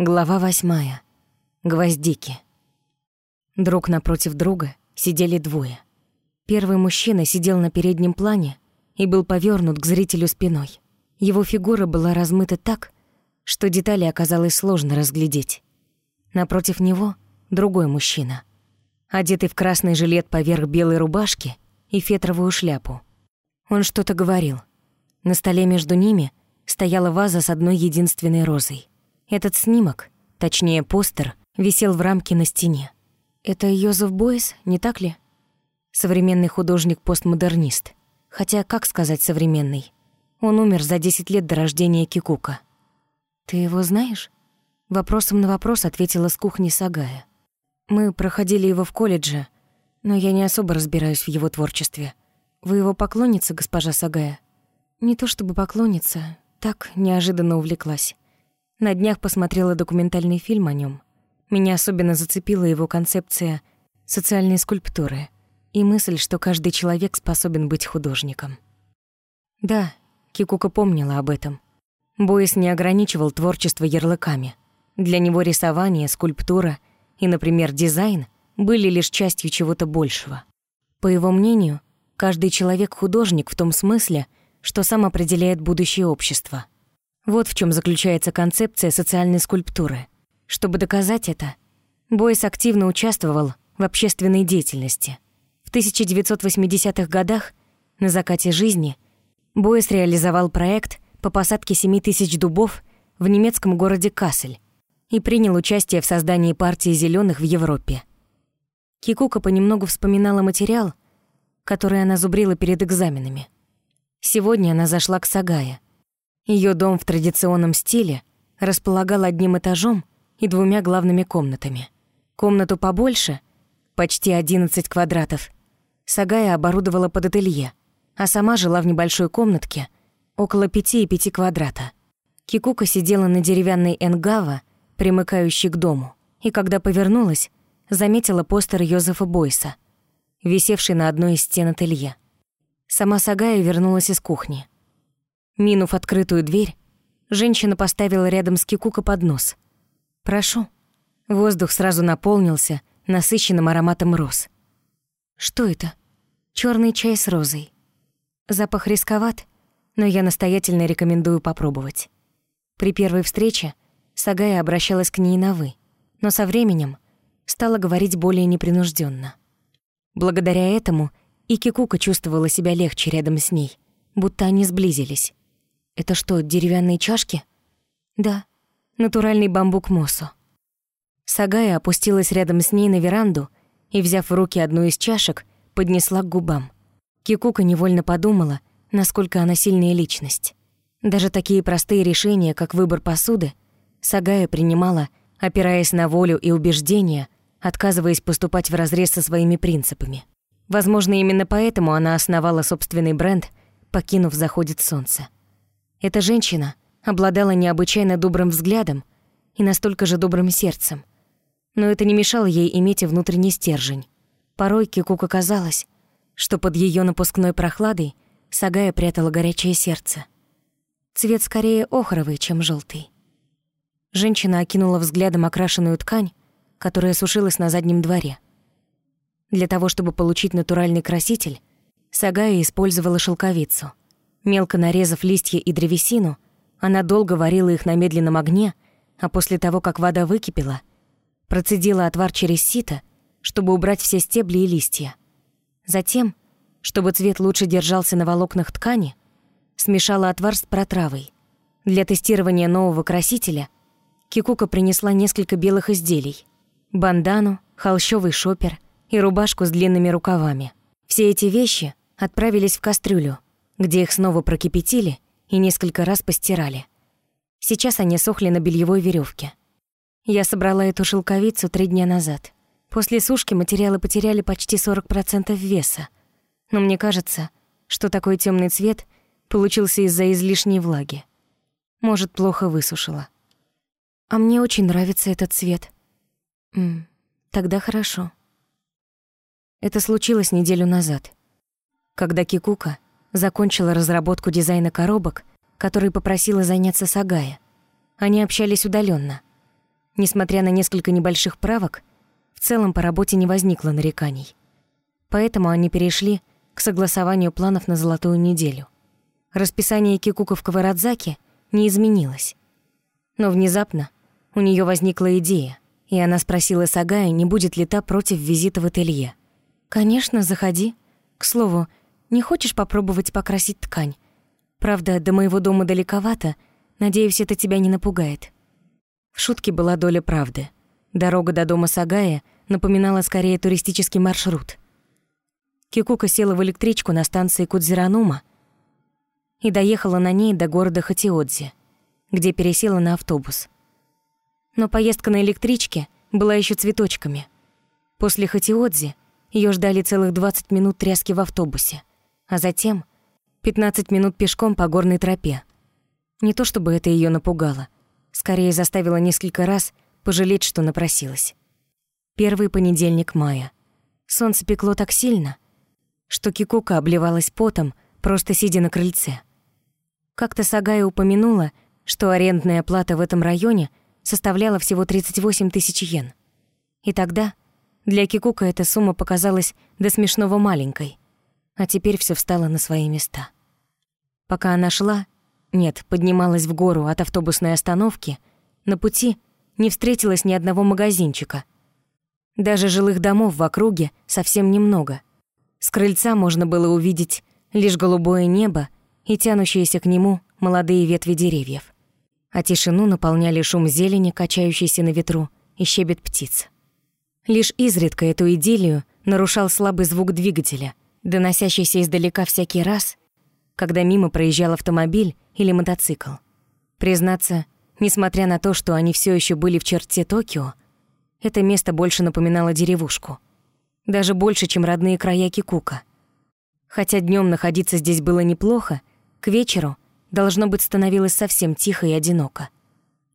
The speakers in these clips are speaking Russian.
Глава восьмая. Гвоздики. Друг напротив друга сидели двое. Первый мужчина сидел на переднем плане и был повернут к зрителю спиной. Его фигура была размыта так, что детали оказалось сложно разглядеть. Напротив него другой мужчина, одетый в красный жилет поверх белой рубашки и фетровую шляпу. Он что-то говорил. На столе между ними стояла ваза с одной единственной розой. Этот снимок, точнее постер, висел в рамке на стене. Это Йозеф Бойс, не так ли? Современный художник-постмодернист. Хотя, как сказать современный? Он умер за 10 лет до рождения Кикука. «Ты его знаешь?» Вопросом на вопрос ответила с кухни Сагая. «Мы проходили его в колледже, но я не особо разбираюсь в его творчестве. Вы его поклонница, госпожа Сагая?» «Не то чтобы поклонница, так неожиданно увлеклась. На днях посмотрела документальный фильм о нем. Меня особенно зацепила его концепция социальной скульптуры и мысль, что каждый человек способен быть художником. Да, Кикука помнила об этом. Боис не ограничивал творчество ярлыками. Для него рисование, скульптура и, например, дизайн были лишь частью чего-то большего. По его мнению, каждый человек художник в том смысле, что сам определяет будущее общества – вот в чем заключается концепция социальной скульптуры. Чтобы доказать это, Бойс активно участвовал в общественной деятельности. В 1980-х годах, на закате жизни, Бойс реализовал проект по посадке 7 тысяч дубов в немецком городе Кассель и принял участие в создании партии зеленых в Европе. Кикука понемногу вспоминала материал, который она зубрила перед экзаменами. Сегодня она зашла к Сагая – ее дом в традиционном стиле располагал одним этажом и двумя главными комнатами. Комнату побольше, почти 11 квадратов, Сагая оборудовала под ателье, а сама жила в небольшой комнатке около 5 и 5 квадрата. Кикука сидела на деревянной энгава, примыкающей к дому, и когда повернулась, заметила постер Йозефа Бойса, висевший на одной из стен ателье. Сама Сагая вернулась из кухни. Минув открытую дверь, женщина поставила рядом с Кикука поднос. «Прошу». Воздух сразу наполнился насыщенным ароматом роз. «Что это?» Черный чай с розой. Запах рисковат, но я настоятельно рекомендую попробовать. При первой встрече Сагая обращалась к ней на «вы», но со временем стала говорить более непринужденно. Благодаря этому и Кикука чувствовала себя легче рядом с ней, будто они сблизились. Это что, деревянные чашки? Да, натуральный бамбук Мосо. Сагая опустилась рядом с ней на веранду и, взяв в руки одну из чашек, поднесла к губам. Кикука невольно подумала, насколько она сильная личность. Даже такие простые решения, как выбор посуды, Сагая принимала, опираясь на волю и убеждения, отказываясь поступать вразрез со своими принципами. Возможно, именно поэтому она основала собственный бренд, покинув «Заходит солнце». Эта женщина обладала необычайно добрым взглядом и настолько же добрым сердцем. Но это не мешало ей иметь и внутренний стержень. Порой Кикука казалось, что под ее напускной прохладой Сагая прятала горячее сердце. Цвет скорее охровый, чем желтый. Женщина окинула взглядом окрашенную ткань, которая сушилась на заднем дворе. Для того, чтобы получить натуральный краситель, Сагая использовала шелковицу. Мелко нарезав листья и древесину, она долго варила их на медленном огне, а после того, как вода выкипела, процедила отвар через сито, чтобы убрать все стебли и листья. Затем, чтобы цвет лучше держался на волокнах ткани, смешала отвар с протравой. Для тестирования нового красителя Кикука принесла несколько белых изделий. Бандану, холщовый шопер и рубашку с длинными рукавами. Все эти вещи отправились в кастрюлю – где их снова прокипятили и несколько раз постирали. Сейчас они сохли на бельевой веревке. Я собрала эту шелковицу три дня назад. После сушки материалы потеряли почти 40% веса. Но мне кажется, что такой темный цвет получился из-за излишней влаги. Может, плохо высушила. А мне очень нравится этот цвет. М тогда хорошо. Это случилось неделю назад, когда Кикука закончила разработку дизайна коробок, который попросила заняться Сагая. Они общались удаленно. Несмотря на несколько небольших правок, в целом по работе не возникло нареканий. Поэтому они перешли к согласованию планов на золотую неделю. Расписание Кикука в Каварадзаке не изменилось. Но внезапно у нее возникла идея, и она спросила Сагая, не будет ли та против визита в ателье. «Конечно, заходи. К слову, не хочешь попробовать покрасить ткань? Правда, до моего дома далековато, надеюсь, это тебя не напугает». В шутке была доля правды. Дорога до дома Сагая напоминала скорее туристический маршрут. Кикука села в электричку на станции Кудзиранума и доехала на ней до города Хатиодзи, где пересела на автобус. Но поездка на электричке была еще цветочками. После Хатиодзи ее ждали целых 20 минут тряски в автобусе, а затем 15 минут пешком по горной тропе. Не то чтобы это ее напугало, скорее заставило несколько раз пожалеть, что напросилась. Первый понедельник мая. Солнце пекло так сильно, что Кикука обливалась потом, просто сидя на крыльце. Как-то Сагая упомянула, что арендная плата в этом районе составляла всего 38 тысяч йен. И тогда для Кикука эта сумма показалась до смешного маленькой, а теперь все встало на свои места. Пока она шла, нет, поднималась в гору от автобусной остановки, на пути не встретилось ни одного магазинчика. Даже жилых домов в округе совсем немного. С крыльца можно было увидеть лишь голубое небо и тянущиеся к нему молодые ветви деревьев. А тишину наполняли шум зелени, качающейся на ветру, и щебет птиц. Лишь изредка эту идиллию нарушал слабый звук двигателя, доносящийся издалека всякий раз, когда мимо проезжал автомобиль или мотоцикл. Признаться, Несмотря на то, что они все еще были в черте Токио, это место больше напоминало деревушку. Даже больше, чем родные края Кикука. Хотя днем находиться здесь было неплохо, к вечеру, должно быть, становилось совсем тихо и одиноко.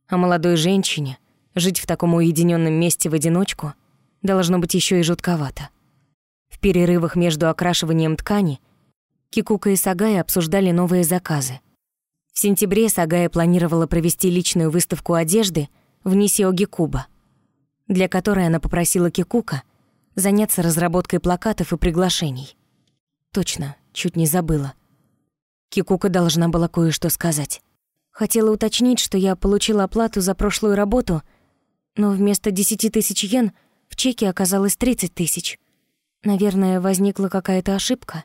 А молодой женщине жить в таком уединенном месте в одиночку должно быть еще и жутковато. В перерывах между окрашиванием ткани Кикука и Сагая обсуждали новые заказы. В сентябре Сагая планировала провести личную выставку одежды в Нисиоги Куба, для которой она попросила Кикука заняться разработкой плакатов и приглашений. Точно, чуть не забыла. Кикука должна была кое-что сказать. Хотела уточнить, что я получила оплату за прошлую работу, но вместо 10 тысяч йен в чеке оказалось 30 тысяч. Наверное, возникла какая-то ошибка.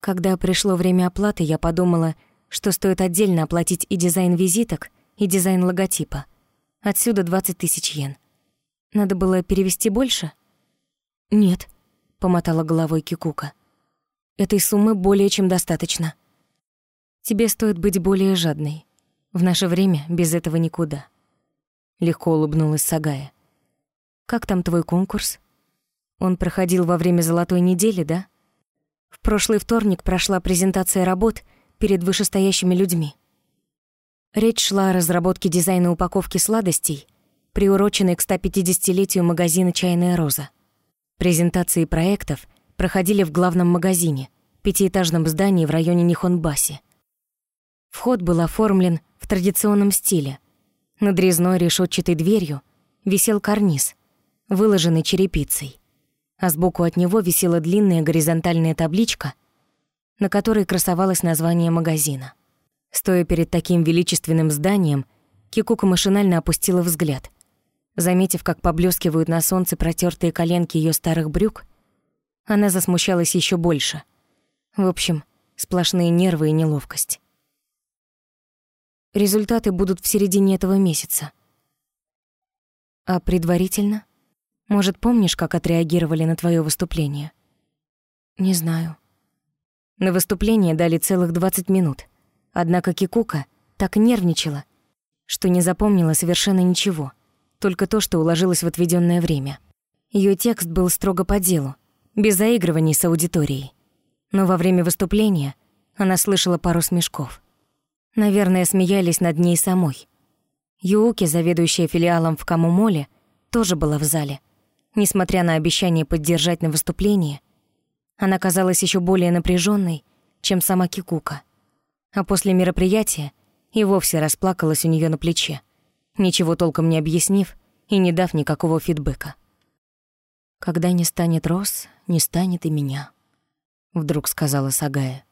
Когда пришло время оплаты, я подумала — что стоит отдельно оплатить и дизайн визиток, и дизайн логотипа. Отсюда 20 тысяч йен. Надо было перевести больше? Нет, помотала головой Кикука. Этой суммы более чем достаточно. Тебе стоит быть более жадной. В наше время без этого никуда. Легко улыбнулась Сагая. Как там твой конкурс? Он проходил во время золотой недели, да? В прошлый вторник прошла презентация работ — перед вышестоящими людьми. Речь шла о разработке дизайна упаковки сладостей, приуроченной к 150-летию магазина «Чайная роза». Презентации проектов проходили в главном магазине, пятиэтажном здании в районе Нихонбаси. Вход был оформлен в традиционном стиле. Над резной решетчатой дверью висел карниз, выложенный черепицей, а сбоку от него висела длинная горизонтальная табличка на которой красовалось название магазина. Стоя перед таким величественным зданием, Кикука машинально опустила взгляд. Заметив, как поблескивают на солнце протертые коленки ее старых брюк, она засмущалась еще больше. В общем, сплошные нервы и неловкость. Результаты будут в середине этого месяца. А предварительно? Может, помнишь, как отреагировали на твое выступление? Не знаю. На выступление дали целых 20 минут. Однако Кикука так нервничала, что не запомнила совершенно ничего, только то, что уложилось в отведенное время. Ее текст был строго по делу, без заигрываний с аудиторией. Но во время выступления она слышала пару смешков. Наверное, смеялись над ней самой. Юуки, заведующая филиалом в Камумоле, тоже была в зале. Несмотря на обещание поддержать на выступлении, она казалась еще более напряженной, чем сама Кикука. А после мероприятия и вовсе расплакалась у нее на плече, ничего толком не объяснив и не дав никакого фидбэка. «Когда не станет Рос, не станет и меня», — вдруг сказала Сагая.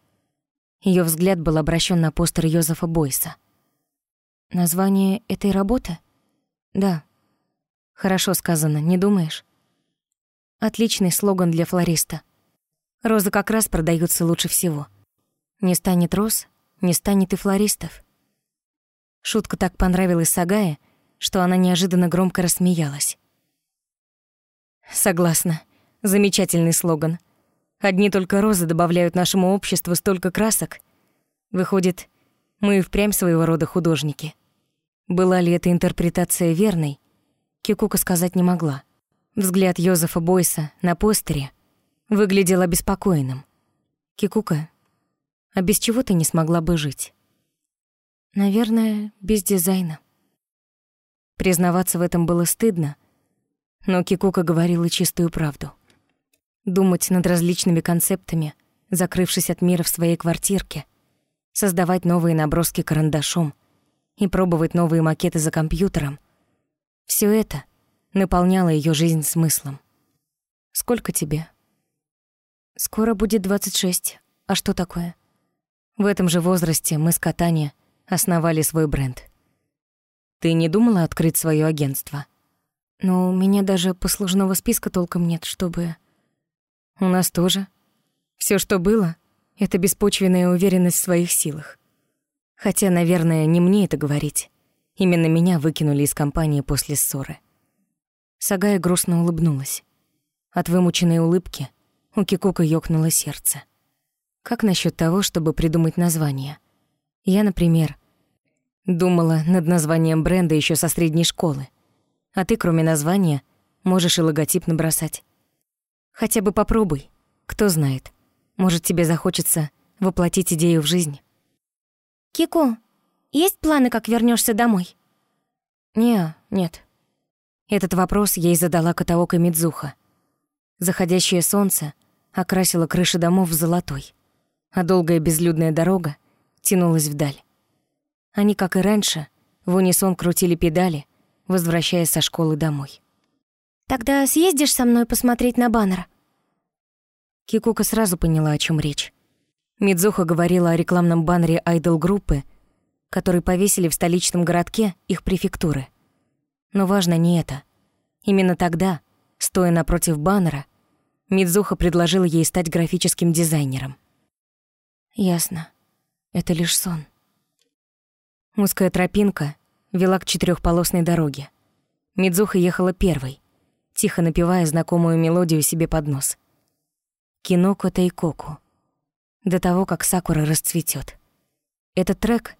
Ее взгляд был обращен на постер Йозефа Бойса. «Название этой работы?» «Да». «Хорошо сказано, не думаешь?» Отличный слоган для флориста. Розы как раз продаются лучше всего. Не станет роз, не станет и флористов. Шутка так понравилась Сагае, что она неожиданно громко рассмеялась. Согласна. Замечательный слоган. Одни только розы добавляют нашему обществу столько красок. Выходит, мы и впрямь своего рода художники. Была ли эта интерпретация верной, Кикука сказать не могла. Взгляд Йозефа Бойса на постере выглядел обеспокоенным. «Кикука, а без чего ты не смогла бы жить?» «Наверное, без дизайна». Признаваться в этом было стыдно, но Кикука говорила чистую правду. Думать над различными концептами, закрывшись от мира в своей квартирке, создавать новые наброски карандашом и пробовать новые макеты за компьютером — все это наполняло ее жизнь смыслом. «Сколько тебе?» «Скоро будет 26. А что такое?» В этом же возрасте мы с Катани основали свой бренд. Ты не думала открыть свое агентство? Но у меня даже послужного списка толком нет, чтобы... У нас тоже. Все, что было, это беспочвенная уверенность в своих силах. Хотя, наверное, не мне это говорить. Именно меня выкинули из компании после ссоры. Сагая грустно улыбнулась. От вымученной улыбки у Кикука ёкнуло сердце. Как насчет того, чтобы придумать название? Я, например, Думала над названием бренда еще со средней школы. А ты, кроме названия, можешь и логотип набросать. Хотя бы попробуй. Кто знает. Может, тебе захочется воплотить идею в жизнь. Кико, есть планы, как вернешься домой? Не, нет. Этот вопрос ей задала Катаока Мидзуха. Заходящее солнце окрасило крыши домов в золотой, а долгая безлюдная дорога тянулась вдаль. Они, как и раньше, в унисон крутили педали, возвращаясь со школы домой. «Тогда съездишь со мной посмотреть на баннер?» Кикука сразу поняла, о чем речь. Мидзуха говорила о рекламном баннере айдол-группы, который повесили в столичном городке их префектуры. Но важно не это. Именно тогда, стоя напротив баннера, Мидзуха предложила ей стать графическим дизайнером. «Ясно. Это лишь сон». Узкая тропинка вела к четырехполосной дороге. Мидзуха ехала первой, тихо напевая знакомую мелодию себе под нос. Киноко Тайкоку. До того, как Сакура расцветет. Этот трек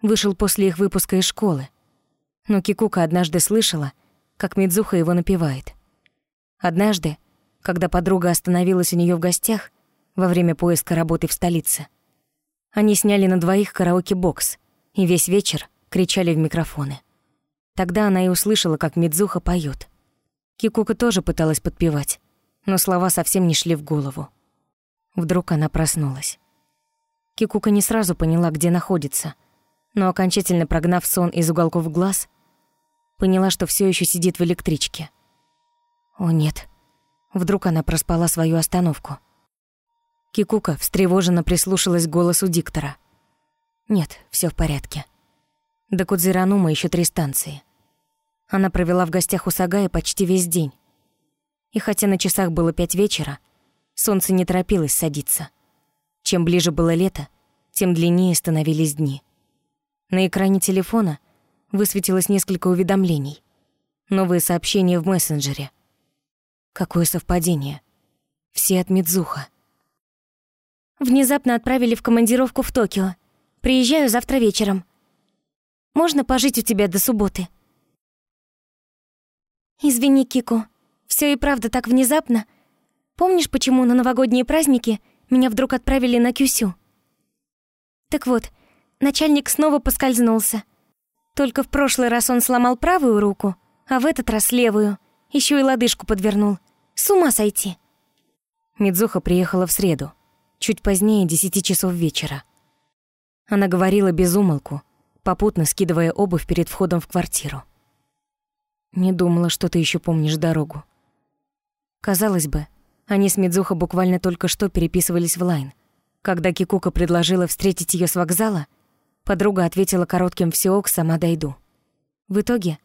вышел после их выпуска из школы, но Кикука однажды слышала, как Мидзуха его напевает. Однажды, когда подруга остановилась у нее в гостях во время поиска работы в столице, они сняли на двоих караоке-бокс, и весь вечер кричали в микрофоны. Тогда она и услышала, как Мидзуха поет. Кикука тоже пыталась подпевать, но слова совсем не шли в голову. Вдруг она проснулась. Кикука не сразу поняла, где находится, но окончательно прогнав сон из уголков глаз, поняла, что все еще сидит в электричке. О нет, вдруг она проспала свою остановку. Кикука встревоженно прислушалась к голосу диктора. Нет, все в порядке. До Кудзиранума еще три станции. Она провела в гостях у Сагая почти весь день. И хотя на часах было пять вечера, солнце не торопилось садиться. Чем ближе было лето, тем длиннее становились дни. На экране телефона высветилось несколько уведомлений. Новые сообщения в мессенджере. Какое совпадение. Все от Мидзуха. Внезапно отправили в командировку в Токио. Приезжаю завтра вечером. Можно пожить у тебя до субботы?» «Извини, Кико, все и правда так внезапно. Помнишь, почему на новогодние праздники меня вдруг отправили на Кюсю?» «Так вот, начальник снова поскользнулся. Только в прошлый раз он сломал правую руку, а в этот раз левую. Еще и лодыжку подвернул. С ума сойти!» Мидзуха приехала в среду, чуть позднее десяти часов вечера. Она говорила без умолку, попутно скидывая обувь перед входом в квартиру. Не думала, что ты еще помнишь дорогу. Казалось бы, они с Мидзухо буквально только что переписывались в лайн. Когда Кикука предложила встретить ее с вокзала, подруга ответила коротким «всё сама дойду». В итоге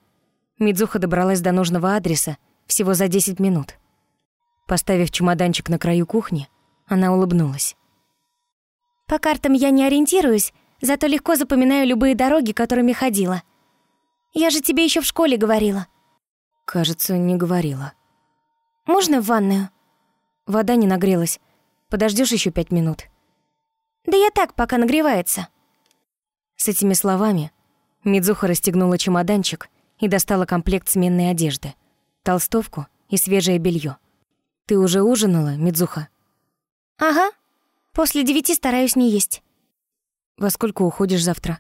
Мидзуха добралась до нужного адреса всего за 10 минут. Поставив чемоданчик на краю кухни, она улыбнулась. «По картам я не ориентируюсь, зато легко запоминаю любые дороги, которыми ходила. Я же тебе еще в школе говорила». «Кажется, не говорила». «Можно в ванную?» Вода не нагрелась. Подождешь еще пять минут?» «Да я так, пока нагревается». С этими словами Мидзуха расстегнула чемоданчик и достала комплект сменной одежды, толстовку и свежее белье. «Ты уже ужинала, Мидзуха?» «Ага. После девяти стараюсь не есть». «Во сколько уходишь завтра?»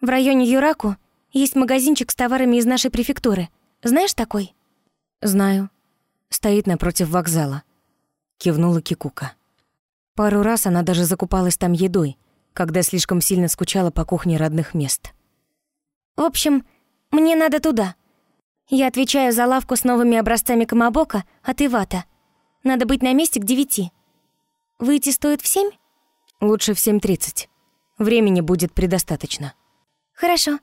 «В районе Юраку есть магазинчик с товарами из нашей префектуры. Знаешь такой?» «Знаю. Стоит напротив вокзала», — кивнула Кикука. Пару раз она даже закупалась там едой, когда слишком сильно скучала по кухне родных мест. «В общем, мне надо туда. Я отвечаю за лавку с новыми образцами камабока от Ивата. Надо быть на месте к девяти. Выйти стоит в семь?» «Лучше в семь тридцать. Времени будет предостаточно». «Хорошо.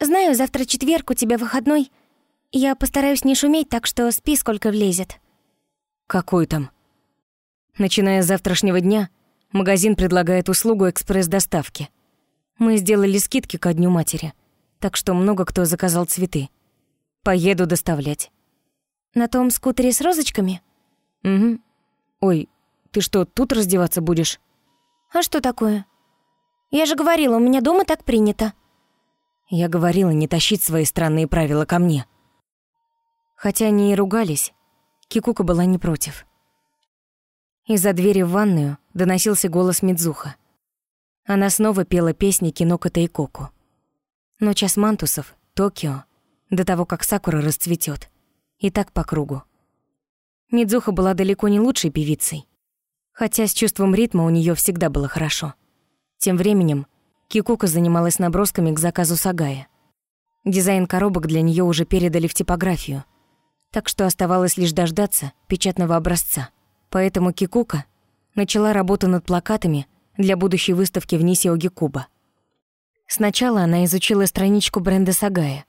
Знаю, завтра четверг, у тебя выходной. Я постараюсь не шуметь, так что спи, сколько влезет». «Какой там?» Начиная с завтрашнего дня, магазин предлагает услугу экспресс-доставки. Мы сделали скидки ко Дню матери, так что много кто заказал цветы. Поеду доставлять. На том скутере с розочками? Угу. Ой, ты что, тут раздеваться будешь? А что такое? Я же говорила, у меня дома так принято. Я говорила не тащить свои странные правила ко мне. Хотя они и ругались, Кикука была не против. Из-за двери в ванную доносился голос Мидзуха. Она снова пела песни Киноко Тайкоку. Но час мантусов, Токио, до того, как Сакура расцветет, и так по кругу. Мидзуха была далеко не лучшей певицей, хотя с чувством ритма у нее всегда было хорошо. Тем временем Кикука занималась набросками к заказу Сагая. Дизайн коробок для нее уже передали в типографию, так что оставалось лишь дождаться печатного образца. Поэтому Кикука начала работу над плакатами для будущей выставки в Нисиоге Куба. Сначала она изучила страничку бренда Сагая.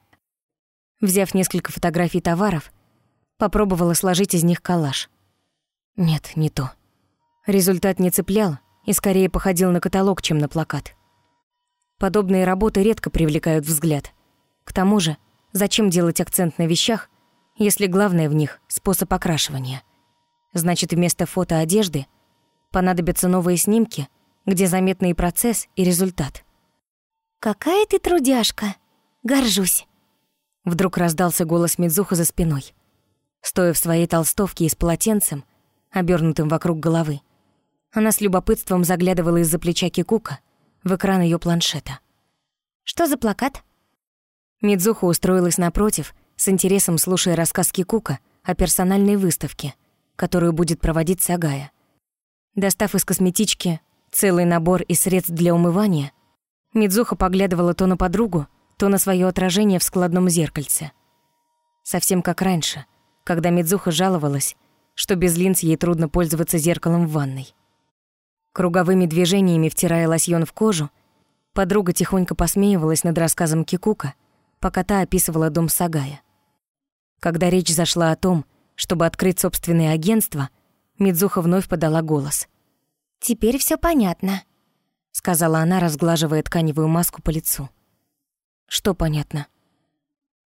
Взяв несколько фотографий товаров, попробовала сложить из них коллаж. Нет, не то. Результат не цеплял и скорее походил на каталог, чем на плакат. Подобные работы редко привлекают взгляд. К тому же, зачем делать акцент на вещах, если главное в них — способ окрашивания? Значит, вместо фото одежды понадобятся новые снимки, где заметный процесс и результат. «Какая ты трудяжка! Горжусь!» Вдруг раздался голос Мидзуха за спиной. Стоя в своей толстовке и с полотенцем, обернутым вокруг головы, она с любопытством заглядывала из-за плеча Кикука в экран ее планшета. «Что за плакат?» Мидзуха устроилась напротив, с интересом слушая рассказ Кикука о персональной выставке, которую будет проводить Сагая. Достав из косметички целый набор из средств для умывания, Мидзуха поглядывала то на подругу, то на свое отражение в складном зеркальце. Совсем как раньше, когда Мидзуха жаловалась, что без линз ей трудно пользоваться зеркалом в ванной. Круговыми движениями втирая лосьон в кожу, подруга тихонько посмеивалась над рассказом Кикука, пока та описывала дом Сагая. Когда речь зашла о том, чтобы открыть собственное агентство, Мидзуха вновь подала голос. «Теперь все понятно», — сказала она, разглаживая тканевую маску по лицу. «Что понятно?»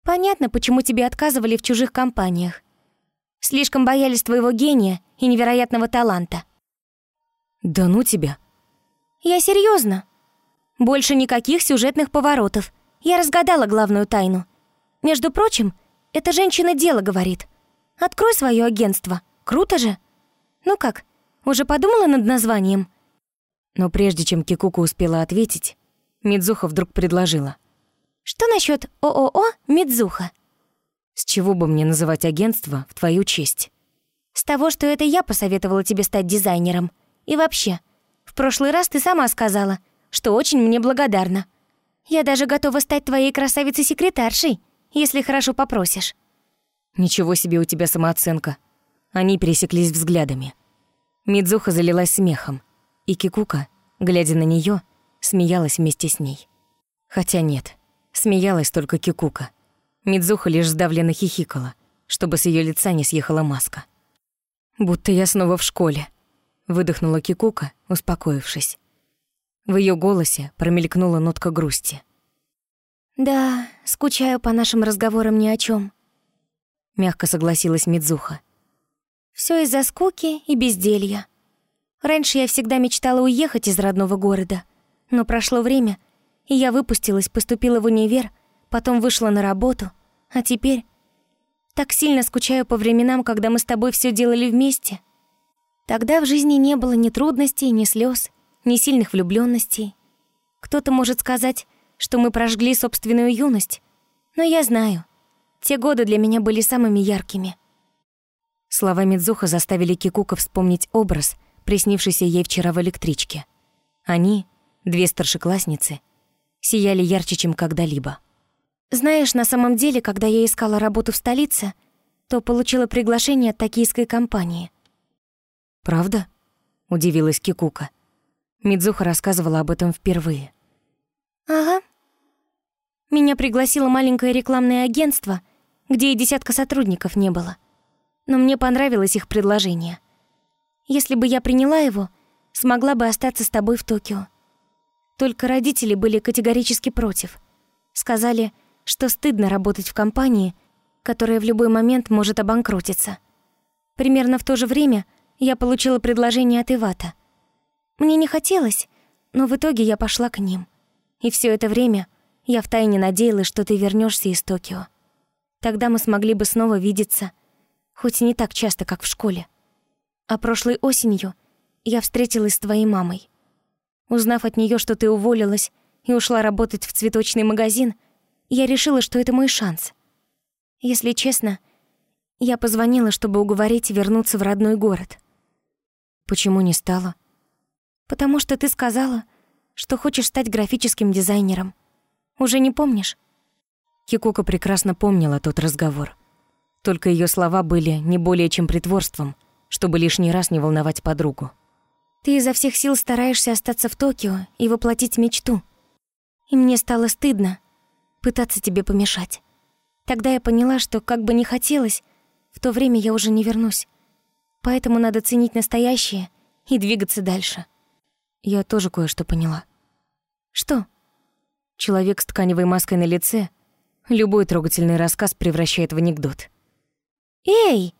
«Понятно, почему тебе отказывали в чужих компаниях. Слишком боялись твоего гения и невероятного таланта». «Да ну тебя!» «Я серьезно. Больше никаких сюжетных поворотов. Я разгадала главную тайну. Между прочим, эта женщина дело говорит. Открой свое агентство. Круто же. Ну как, уже подумала над названием?» Но прежде чем Кикука успела ответить, Мидзуха вдруг предложила. «Что насчет ООО «Мидзуха»?» «С чего бы мне называть агентство в твою честь?» «С того, что это я посоветовала тебе стать дизайнером. И вообще, в прошлый раз ты сама сказала, что очень мне благодарна. Я даже готова стать твоей красавицей-секретаршей, если хорошо попросишь». «Ничего себе у тебя самооценка». Они пересеклись взглядами. Мидзуха залилась смехом, и Кикука, глядя на нее, смеялась вместе с ней. Хотя нет, смеялась только Кикука. Мидзуха лишь сдавленно хихикала, чтобы с ее лица не съехала маска. «Будто я снова в школе», — выдохнула Кикука, успокоившись. В ее голосе промелькнула нотка грусти. «Да, скучаю по нашим разговорам ни о чем, мягко согласилась Мидзуха. Все из-за скуки и безделья. Раньше я всегда мечтала уехать из родного города, но прошло время, и я выпустилась, поступила в универ, потом вышла на работу, а теперь так сильно скучаю по временам, когда мы с тобой все делали вместе. Тогда в жизни не было ни трудностей, ни слез, ни сильных влюбленностей. Кто-то может сказать, что мы прожгли собственную юность, но я знаю, те годы для меня были самыми яркими. Слова Мидзуха заставили Кикука вспомнить образ, приснившийся ей вчера в электричке. Они, две старшеклассницы, сияли ярче, чем когда-либо. Знаешь, на самом деле, когда я искала работу в столице, то получила приглашение от токийской компании. «Правда?» — удивилась Кикука. Мидзуха рассказывала об этом впервые. «Ага. Меня пригласило маленькое рекламное агентство, где и десятка сотрудников не было. Но мне понравилось их предложение. Если бы я приняла его, смогла бы остаться с тобой в Токио. Только родители были категорически против. Сказали, что стыдно работать в компании, которая в любой момент может обанкротиться. Примерно в то же время я получила предложение от Ивата. Мне не хотелось, но в итоге я пошла к ним. И все это время я втайне надеялась, что ты вернешься из Токио. Тогда мы смогли бы снова видеться, хоть и не так часто, как в школе. А прошлой осенью я встретилась с твоей мамой. Узнав от нее, что ты уволилась и ушла работать в цветочный магазин, я решила, что это мой шанс. Если честно, я позвонила, чтобы уговорить вернуться в родной город. Почему не стала? Потому что ты сказала, что хочешь стать графическим дизайнером. Уже не помнишь? Кикука прекрасно помнила тот разговор. Только ее слова были не более чем притворством, чтобы лишний раз не волновать подругу. Ты изо всех сил стараешься остаться в Токио и воплотить мечту. И мне стало стыдно, пытаться тебе помешать. Тогда я поняла, что как бы ни хотелось, в то время я уже не вернусь. Поэтому надо ценить настоящее и двигаться дальше. Я тоже кое-что поняла. Что? Человек с тканевой маской на лице любой трогательный рассказ превращает в анекдот. «Эй!»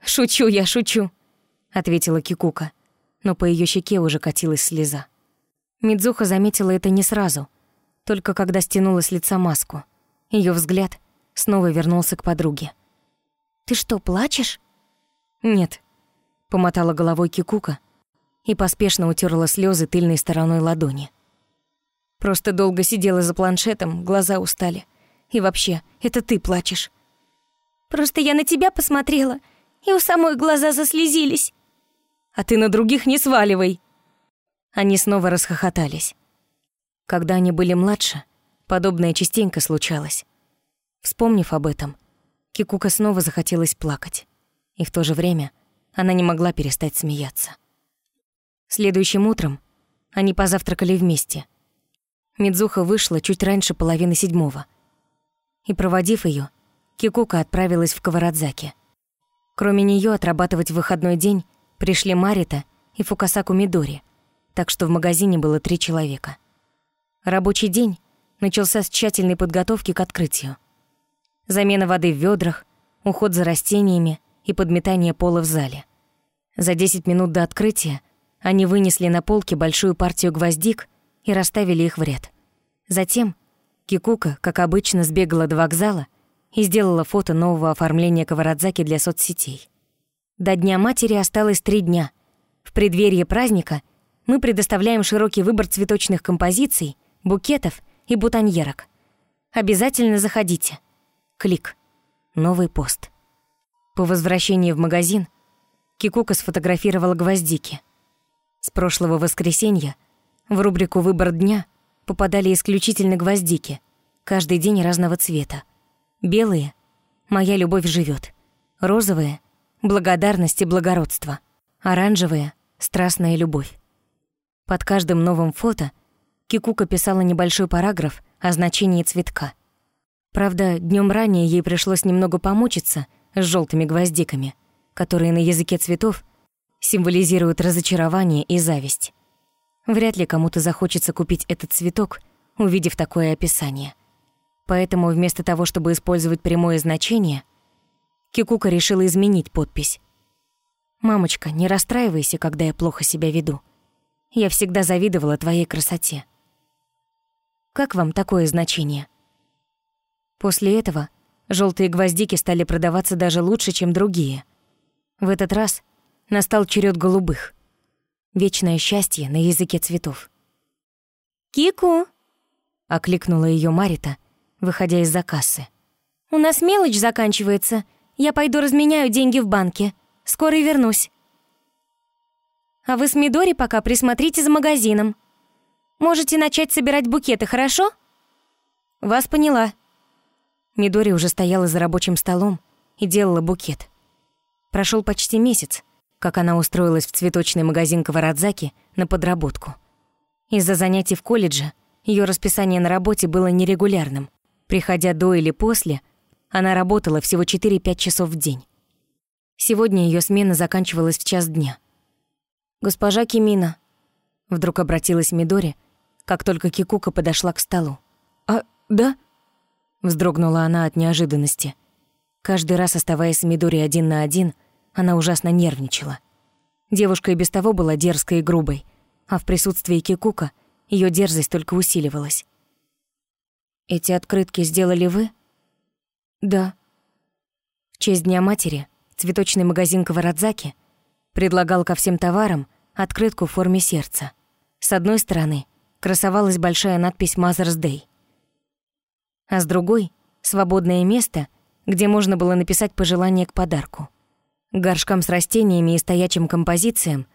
«Шучу я, шучу», — ответила Кикука, но по ее щеке уже катилась слеза. Мидзуха заметила это не сразу — только когда стянула с лица маску. Ее взгляд снова вернулся к подруге. «Ты что, плачешь?» «Нет», — помотала головой Кикука и поспешно утерла слезы тыльной стороной ладони. «Просто долго сидела за планшетом, глаза устали. И вообще, это ты плачешь». «Просто я на тебя посмотрела, и у самой глаза заслезились». «А ты на других не сваливай!» Они снова расхохотались. Когда они были младше, подобное частенько случалось. Вспомнив об этом, Кикука снова захотелось плакать. И в то же время она не могла перестать смеяться. Следующим утром они позавтракали вместе. Мидзуха вышла чуть раньше половины седьмого. И, проводив ее, Кикука отправилась в Каварадзаки. Кроме нее отрабатывать выходной день пришли Марита и Фукасаку Мидори, так что в магазине было три человека — Рабочий день начался с тщательной подготовки к открытию. Замена воды в ведрах, уход за растениями и подметание пола в зале. За 10 минут до открытия они вынесли на полке большую партию гвоздик и расставили их в ряд. Затем Кикука, как обычно, сбегала до вокзала и сделала фото нового оформления Каварадзаки для соцсетей. До Дня матери осталось три дня. В преддверии праздника мы предоставляем широкий выбор цветочных композиций — букетов и бутоньерок. Обязательно заходите. Клик. Новый пост. По возвращении в магазин Кикука сфотографировала гвоздики. С прошлого воскресенья в рубрику «Выбор дня» попадали исключительно гвоздики, каждый день разного цвета. Белые — моя любовь живет. Розовые — благодарность и благородство. Оранжевые — страстная любовь. Под каждым новым фото Кикука писала небольшой параграф о значении цветка. Правда, днем ранее ей пришлось немного помучиться с желтыми гвоздиками, которые на языке цветов символизируют разочарование и зависть. Вряд ли кому-то захочется купить этот цветок, увидев такое описание. Поэтому вместо того, чтобы использовать прямое значение, Кикука решила изменить подпись. «Мамочка, не расстраивайся, когда я плохо себя веду. Я всегда завидовала твоей красоте». Как вам такое значение? После этого желтые гвоздики стали продаваться даже лучше, чем другие. В этот раз настал черед голубых. Вечное счастье на языке цветов. «Кику!» — окликнула ее Марита, выходя из-за кассы. «У нас мелочь заканчивается. Я пойду разменяю деньги в банке. Скоро и вернусь. А вы с Мидори пока присмотрите за магазином. Можете начать собирать букеты, хорошо?» «Вас поняла». Мидори уже стояла за рабочим столом и делала букет. Прошел почти месяц, как она устроилась в цветочный магазин Каварадзаки на подработку. Из-за занятий в колледже ее расписание на работе было нерегулярным. Приходя до или после, она работала всего 4-5 часов в день. Сегодня ее смена заканчивалась в час дня. «Госпожа Кимина», — вдруг обратилась Мидори, как только Кикука подошла к столу. «А, да?» Вздрогнула она от неожиданности. Каждый раз, оставаясь с Мидори один на один, она ужасно нервничала. Девушка и без того была дерзкой и грубой, а в присутствии Кикука ее дерзость только усиливалась. «Эти открытки сделали вы?» «Да». В честь Дня матери цветочный магазин Каварадзаки предлагал ко всем товарам открытку в форме сердца. С одной стороны — красовалась большая надпись «Mother's Day». А с другой — свободное место, где можно было написать пожелание к подарку. Горшкам с растениями и стоячим композициям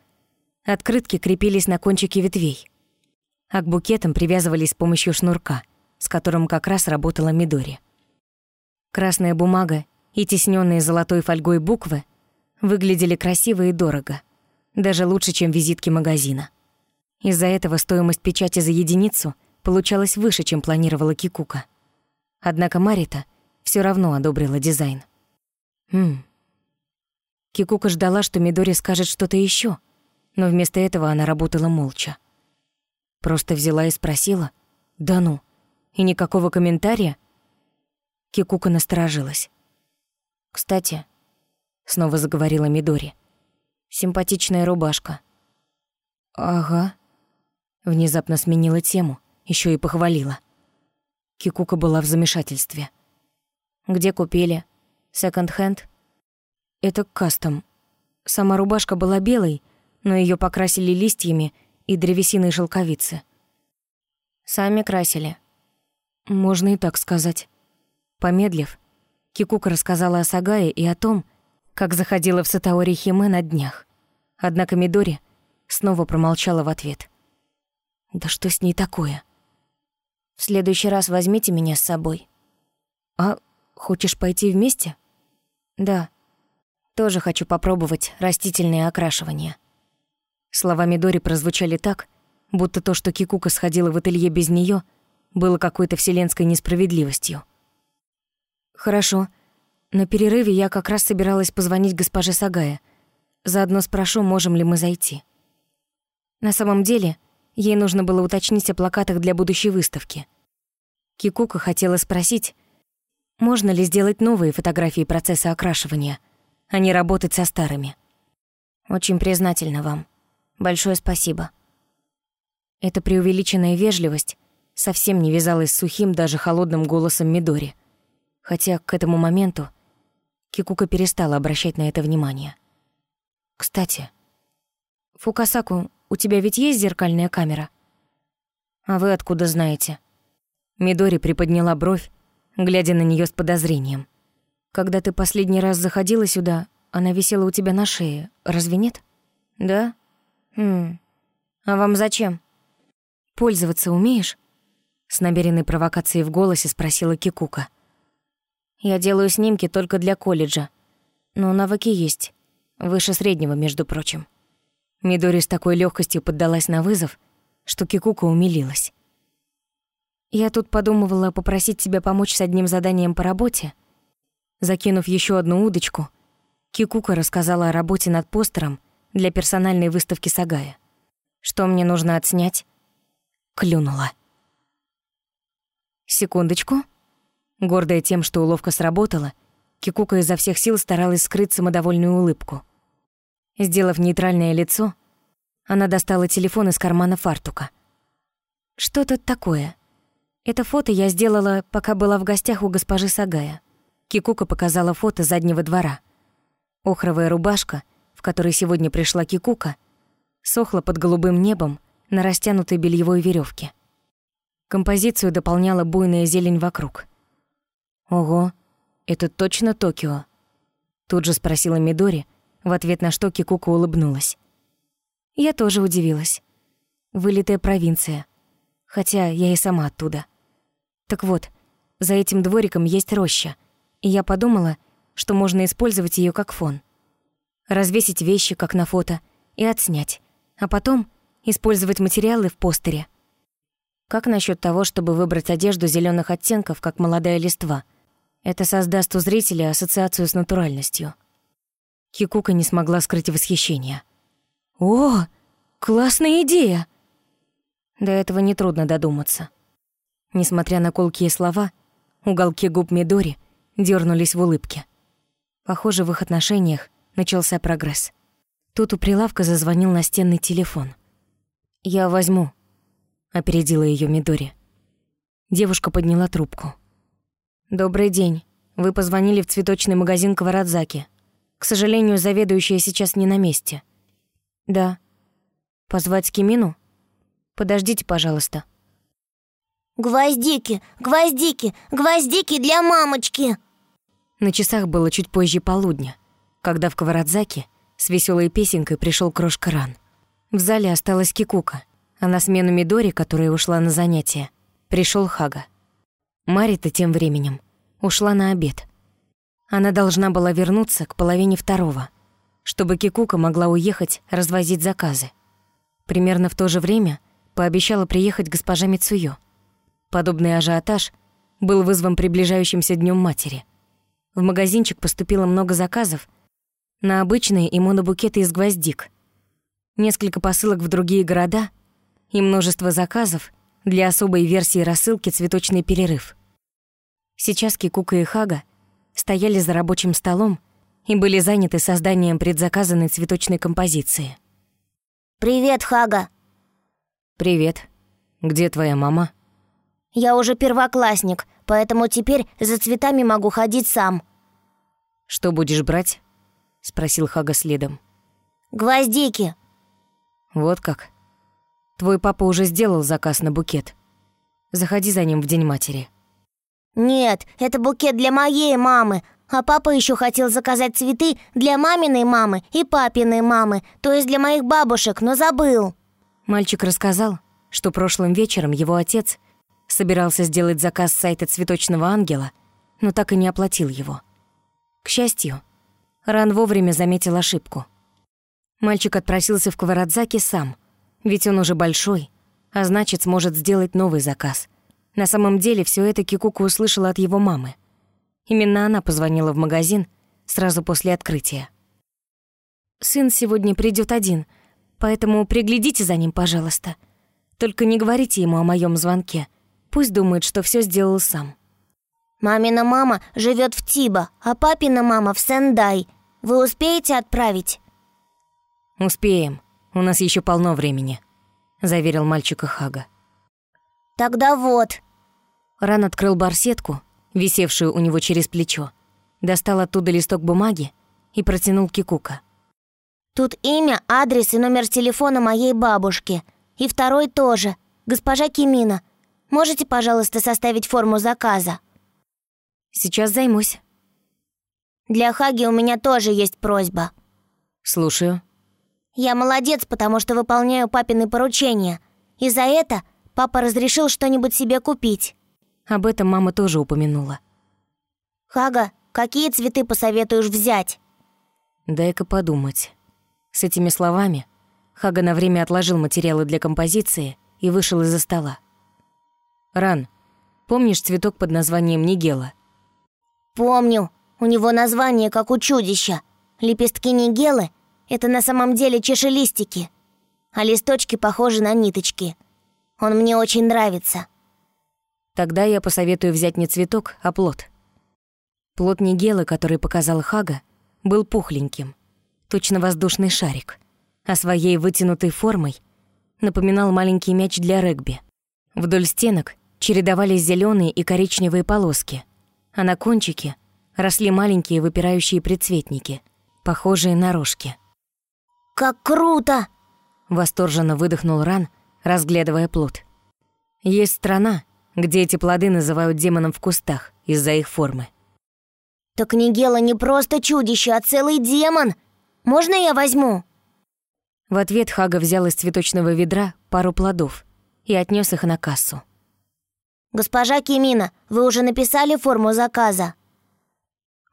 открытки крепились на кончике ветвей, а к букетам привязывались с помощью шнурка, с которым как раз работала Мидори. Красная бумага и тесненные золотой фольгой буквы выглядели красиво и дорого, даже лучше, чем визитки магазина. Из-за этого стоимость печати за единицу получалась выше, чем планировала Кикука. Однако Марита все равно одобрила дизайн. Хм. Кикука ждала, что Мидори скажет что-то еще, но вместо этого она работала молча. Просто взяла и спросила «Да ну?» И никакого комментария? Кикука насторожилась. «Кстати», — снова заговорила Мидори, — «симпатичная рубашка». «Ага», Внезапно сменила тему, еще и похвалила. Кикука была в замешательстве. «Где купили? Секонд-хенд?» «Это кастом. Сама рубашка была белой, но ее покрасили листьями и древесиной шелковицы». «Сами красили?» «Можно и так сказать». Помедлив, Кикука рассказала о Сагае и о том, как заходила в Сатаори Химе на днях. Однако Мидори снова промолчала в ответ. Да что с ней такое? В следующий раз возьмите меня с собой. А хочешь пойти вместе? Да. Тоже хочу попробовать растительное окрашивание. Слова Мидори прозвучали так, будто то, что Кикука сходила в ателье без нее, было какой-то вселенской несправедливостью. Хорошо. На перерыве я как раз собиралась позвонить госпоже Сагая. Заодно спрошу, можем ли мы зайти. На самом деле, Ей нужно было уточнить о плакатах для будущей выставки. Кикука хотела спросить, можно ли сделать новые фотографии процесса окрашивания, а не работать со старыми. Очень признательна вам. Большое спасибо. Эта преувеличенная вежливость совсем не вязалась с сухим, даже холодным голосом Мидори. Хотя к этому моменту Кикука перестала обращать на это внимание. Кстати, Фукасаку у тебя ведь есть зеркальная камера?» «А вы откуда знаете?» Мидори приподняла бровь, глядя на нее с подозрением. «Когда ты последний раз заходила сюда, она висела у тебя на шее, разве нет?» «Да? Хм. А вам зачем?» «Пользоваться умеешь?» С намеренной провокацией в голосе спросила Кикука. Я делаю снимки только для колледжа. Но навыки есть. Выше среднего, между прочим. Мидори с такой легкостью поддалась на вызов, что Кикука умилилась. Я тут подумывала попросить тебя помочь с одним заданием по работе. Закинув еще одну удочку, Кикука рассказала о работе над постером для персональной выставки Сагая. Что мне нужно отснять? Клюнула. Секундочку. Гордая тем, что уловка сработала, Кикука изо всех сил старалась скрыть самодовольную улыбку. Сделав нейтральное лицо, она достала телефон из кармана фартука. «Что тут такое?» Это фото я сделала, пока была в гостях у госпожи Сагая. Кикука показала фото заднего двора. Охровая рубашка, в которой сегодня пришла Кикука, сохла под голубым небом на растянутой бельевой веревке. Композицию дополняла буйная зелень вокруг. «Ого, это точно Токио?» Тут же спросила Мидори, в ответ на что Кикука улыбнулась. Я тоже удивилась. Вылитая провинция. Хотя я и сама оттуда. Так вот, за этим двориком есть роща, и я подумала, что можно использовать ее как фон. Развесить вещи, как на фото, и отснять. А потом использовать материалы в постере. Как насчет того, чтобы выбрать одежду зеленых оттенков, как молодая листва? Это создаст у зрителя ассоциацию с натуральностью. Кикука не смогла скрыть восхищение. «О, классная идея!» До этого нетрудно додуматься. Несмотря на колкие слова, уголки губ Мидори дернулись в улыбке. Похоже, в их отношениях начался прогресс. Тут у прилавка зазвонил настенный телефон. «Я возьму», опередила ее Мидори. Девушка подняла трубку. «Добрый день. Вы позвонили в цветочный магазин Каварадзаки. К сожалению, заведующая сейчас не на месте». «Да». «Позвать Кимину?» «Подождите, пожалуйста». «Гвоздики, гвоздики, гвоздики для мамочки!» На часах было чуть позже полудня, когда в Каварадзаке с веселой песенкой пришел крошка Ран. В зале осталась Кикука — а на смену Мидори, которая ушла на занятия, пришел Хага. Марита тем временем ушла на обед. Она должна была вернуться к половине второго, чтобы Кикука могла уехать развозить заказы. Примерно в то же время пообещала приехать госпожа Мицуё. Подобный ажиотаж был вызван приближающимся Днем Матери. В магазинчик поступило много заказов на обычные и монобукеты из гвоздик. Несколько посылок в другие города — и множество заказов для особой версии рассылки «Цветочный перерыв». Сейчас Кикука и Хага стояли за рабочим столом и были заняты созданием предзаказанной цветочной композиции. «Привет, Хага!» «Привет. Где твоя мама?» «Я уже первоклассник, поэтому теперь за цветами могу ходить сам». «Что будешь брать?» — спросил Хага следом. «Гвоздики». «Вот как. Твой папа уже сделал заказ на букет. Заходи за ним в День матери». «Нет, это букет для моей мамы, а папа еще хотел заказать цветы для маминой мамы и папиной мамы, то есть для моих бабушек, но забыл». Мальчик рассказал, что прошлым вечером его отец собирался сделать заказ с сайта «Цветочного ангела», но так и не оплатил его. К счастью, Ран вовремя заметил ошибку. Мальчик отпросился в Каварадзаки сам, ведь он уже большой, а значит, сможет сделать новый заказ. На самом деле, все это Кикука услышала от его мамы. Именно она позвонила в магазин сразу после открытия. «Сын сегодня придет один, поэтому приглядите за ним, пожалуйста. Только не говорите ему о моем звонке. Пусть думает, что все сделал сам». «Мамина мама живет в Тиба, а папина мама в Сендай. Вы успеете отправить?» «Успеем. У нас еще полно времени», — заверил мальчика Хага. «Тогда вот». Ран открыл барсетку, висевшую у него через плечо, достал оттуда листок бумаги и протянул Кикука. «Тут имя, адрес и номер телефона моей бабушки. И второй тоже. Госпожа Кимина. Можете, пожалуйста, составить форму заказа?» «Сейчас займусь». «Для Хаги у меня тоже есть просьба». «Слушаю». Я молодец, потому что выполняю папины поручения. И за это папа разрешил что-нибудь себе купить. Об этом мама тоже упомянула. Хага, какие цветы посоветуешь взять? Дай-ка подумать. С этими словами Хага на время отложил материалы для композиции и вышел из-за стола. Ран, помнишь цветок под названием Нигела? Помню. У него название, как у чудища. Лепестки Нигелы — это на самом деле чешелистики, а листочки похожи на ниточки. Он мне очень нравится. Тогда я посоветую взять не цветок, а плод. Плод Нигелы, который показал Хага, был пухленьким, точно воздушный шарик, а своей вытянутой формой напоминал маленький мяч для регби. Вдоль стенок чередовались зеленые и коричневые полоски, а на кончике росли маленькие выпирающие предцветники, похожие на рожки. «Как круто!» — восторженно выдохнул Ран, разглядывая плод. Есть страна, где эти плоды называют демоном в кустах из-за их формы. «Так Нигела не просто чудище, а целый демон! Можно я возьму?» В ответ Хага взял из цветочного ведра пару плодов и отнес их на кассу. «Госпожа Кимина, вы уже написали форму заказа?»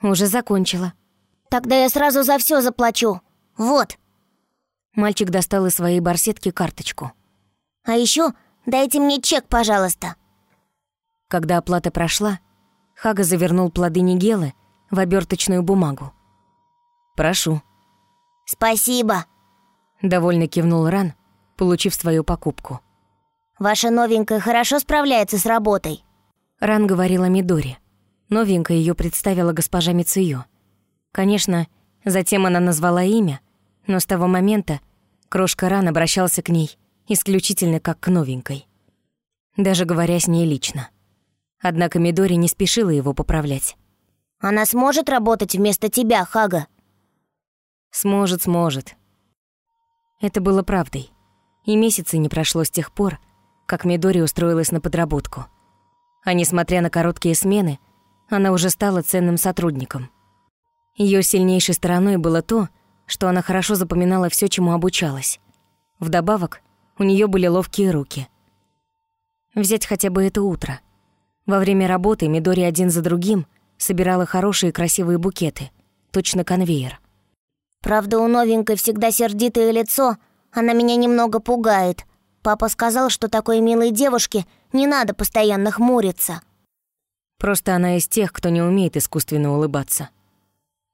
«Уже закончила». «Тогда я сразу за все заплачу. Вот». Мальчик достал из своей барсетки карточку. «А еще дайте мне чек, пожалуйста». Когда оплата прошла, Хага завернул плоды Нигелы в оберточную бумагу. «Прошу». «Спасибо», — довольно кивнул Ран, получив свою покупку. «Ваша новенькая хорошо справляется с работой?» Ран говорила Мидори. Новенькая ее представила госпожа Мицуё. Конечно, затем она назвала имя, но с того момента крошка Ран обращался к ней исключительно как к новенькой. Даже говоря с ней лично. Однако Мидори не спешила его поправлять. «Она сможет работать вместо тебя, Хага?» «Сможет, сможет. Это было правдой. И месяца не прошло с тех пор, как Мидори устроилась на подработку. А несмотря на короткие смены, она уже стала ценным сотрудником. Ее сильнейшей стороной было то, что она хорошо запоминала все, чему обучалась. Вдобавок, у нее были ловкие руки. Взять хотя бы это утро. Во время работы Мидори один за другим собирала хорошие красивые букеты, точно конвейер. Правда, у новенькой всегда сердитое лицо, она меня немного пугает. Папа сказал, что такой милой девушке не надо постоянно хмуриться. Просто она из тех, кто не умеет искусственно улыбаться.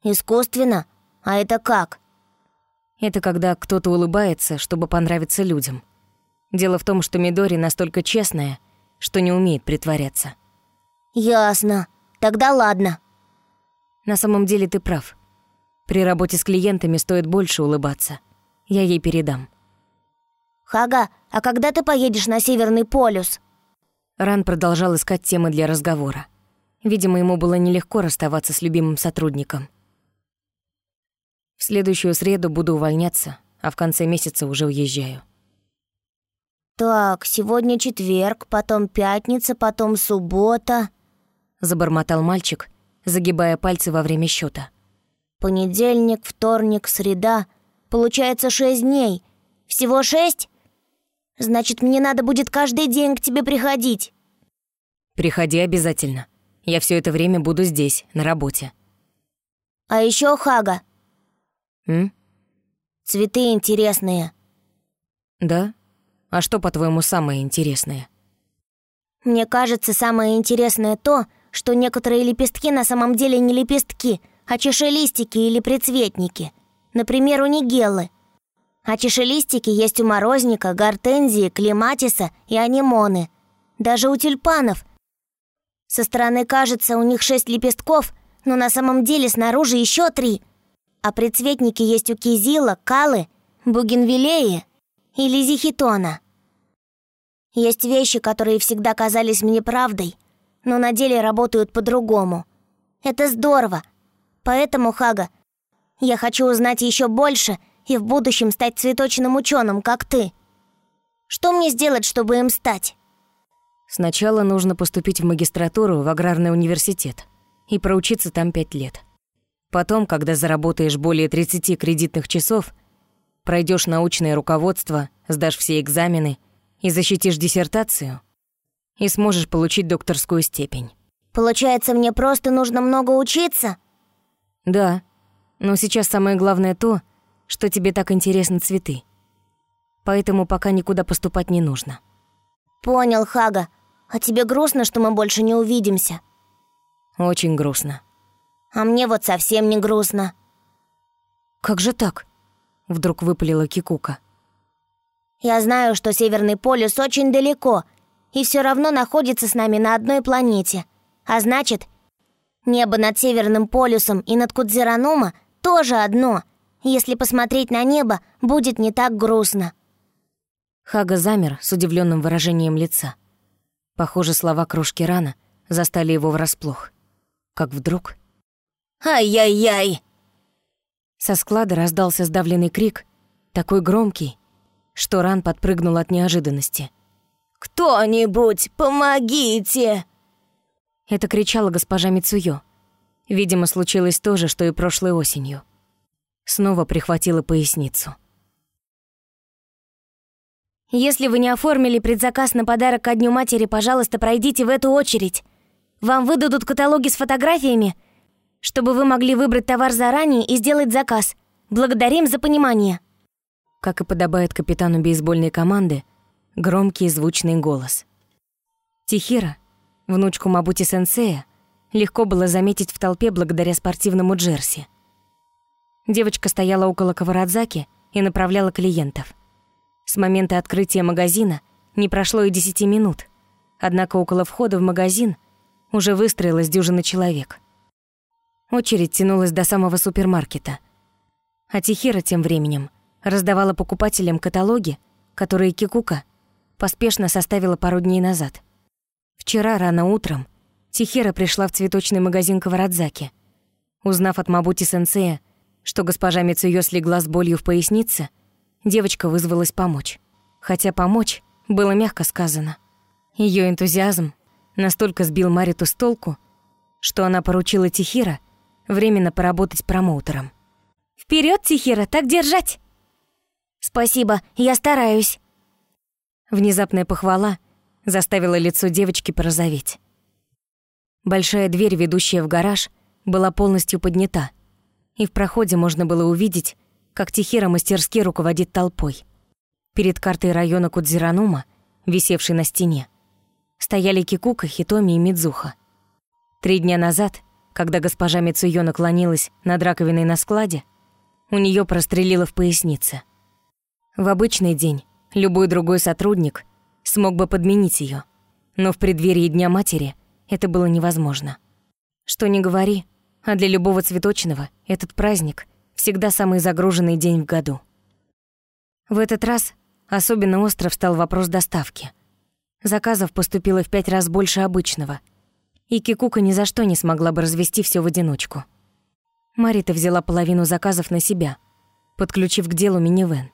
Искусственно? А это как? Это когда кто-то улыбается, чтобы понравиться людям. Дело в том, что Мидори настолько честная, что не умеет притворяться. Ясно. Тогда ладно. На самом деле ты прав. При работе с клиентами стоит больше улыбаться. Я ей передам. Хага, а когда ты поедешь на Северный полюс? Ран продолжал искать темы для разговора. Видимо, ему было нелегко расставаться с любимым сотрудником. В следующую среду буду увольняться, а в конце месяца уже уезжаю. Так, сегодня четверг, потом пятница, потом суббота. Забормотал мальчик, загибая пальцы во время счета. Понедельник, вторник, среда. Получается шесть дней. Всего шесть? Значит, мне надо будет каждый день к тебе приходить. Приходи обязательно. Я все это время буду здесь, на работе. А еще Хага. М? Цветы интересные. Да? А что, по-твоему, самое интересное? Мне кажется, самое интересное то, что некоторые лепестки на самом деле не лепестки — а чешелистики или прицветники. Например, у нигеллы. А чешелистики есть у морозника, гортензии, клематиса и анимоны. Даже у тюльпанов. Со стороны кажется, у них шесть лепестков, но на самом деле снаружи еще три. А прицветники есть у кизила, калы, бугенвиллеи и лизихитона. Есть вещи, которые всегда казались мне правдой, но на деле работают по-другому. Это здорово, Поэтому, Хага, я хочу узнать еще больше и в будущем стать цветочным ученым, как ты. Что мне сделать, чтобы им стать? Сначала нужно поступить в магистратуру в аграрный университет и проучиться там пять лет. Потом, когда заработаешь более 30 кредитных часов, пройдешь научное руководство, сдашь все экзамены и защитишь диссертацию, и сможешь получить докторскую степень. Получается, мне просто нужно много учиться? Да, но сейчас самое главное то, что тебе так интересны цветы. Поэтому пока никуда поступать не нужно. Понял, Хага. А тебе грустно, что мы больше не увидимся? Очень грустно. А мне вот совсем не грустно. Как же так? Вдруг выпалила Кикука. Я знаю, что Северный полюс очень далеко, и все равно находится с нами на одной планете. А значит, небо над Северным полюсом и над Кудзиранума тоже одно. Если посмотреть на небо, будет не так грустно. Хага замер с удивленным выражением лица. Похоже, слова кружки рана застали его врасплох. Как вдруг... «Ай-яй-яй!» Со склада раздался сдавленный крик, такой громкий, что Ран подпрыгнул от неожиданности. «Кто-нибудь, помогите!» Это кричала госпожа Мицуё. Видимо, случилось то же, что и прошлой осенью. Снова прихватила поясницу. Если вы не оформили предзаказ на подарок ко Дню Матери, пожалуйста, пройдите в эту очередь. Вам выдадут каталоги с фотографиями, чтобы вы могли выбрать товар заранее и сделать заказ. Благодарим за понимание. Как и подобает капитану бейсбольной команды, громкий и звучный голос. Тихира, внучку Мабути-сенсея, легко было заметить в толпе благодаря спортивному джерси. Девочка стояла около Каварадзаки и направляла клиентов. С момента открытия магазина не прошло и десяти минут, однако около входа в магазин уже выстроилась дюжина человек. Очередь тянулась до самого супермаркета. А Тихира тем временем раздавала покупателям каталоги, которые Кикука поспешно составила пару дней назад. Вчера рано утром Тихира пришла в цветочный магазин Каварадзаки. Узнав от Мабути-сенсея, что госпожа Мицуё слегла с болью в пояснице, девочка вызвалась помочь. Хотя помочь было мягко сказано. Ее энтузиазм настолько сбил Мариту с толку, что она поручила Тихира временно поработать промоутером. Вперед, Тихира, так держать!» «Спасибо, я стараюсь». Внезапная похвала заставила лицо девочки порозоветь. Большая дверь, ведущая в гараж, была полностью поднята, и в проходе можно было увидеть, как Тихира мастерски руководит толпой. Перед картой района Кудзиранума, висевшей на стене, стояли Кикука, Хитоми и Мидзуха. Три дня назад, когда госпожа Мицуё наклонилась над раковиной на складе, у нее прострелило в пояснице. В обычный день любой другой сотрудник смог бы подменить ее, но в преддверии Дня Матери это было невозможно. Что ни говори, а для любого цветочного этот праздник всегда самый загруженный день в году. В этот раз особенно остро встал вопрос доставки. Заказов поступило в пять раз больше обычного, и Кикука ни за что не смогла бы развести все в одиночку. Марита взяла половину заказов на себя, подключив к делу минивэн.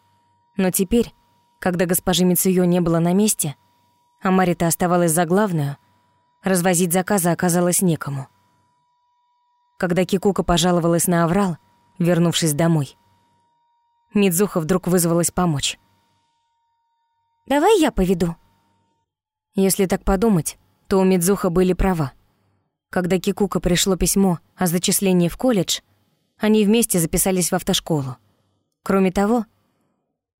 Но теперь, когда госпожи Мицуё не было на месте, а Марита оставалась за главную, развозить заказы оказалось некому. Когда Кикука пожаловалась на аврал, вернувшись домой. Мидзуха вдруг вызвалась помочь. «Давай я поведу». Если так подумать, то у Мидзуха были права. Когда Кикука пришло письмо о зачислении в колледж, они вместе записались в автошколу. Кроме того,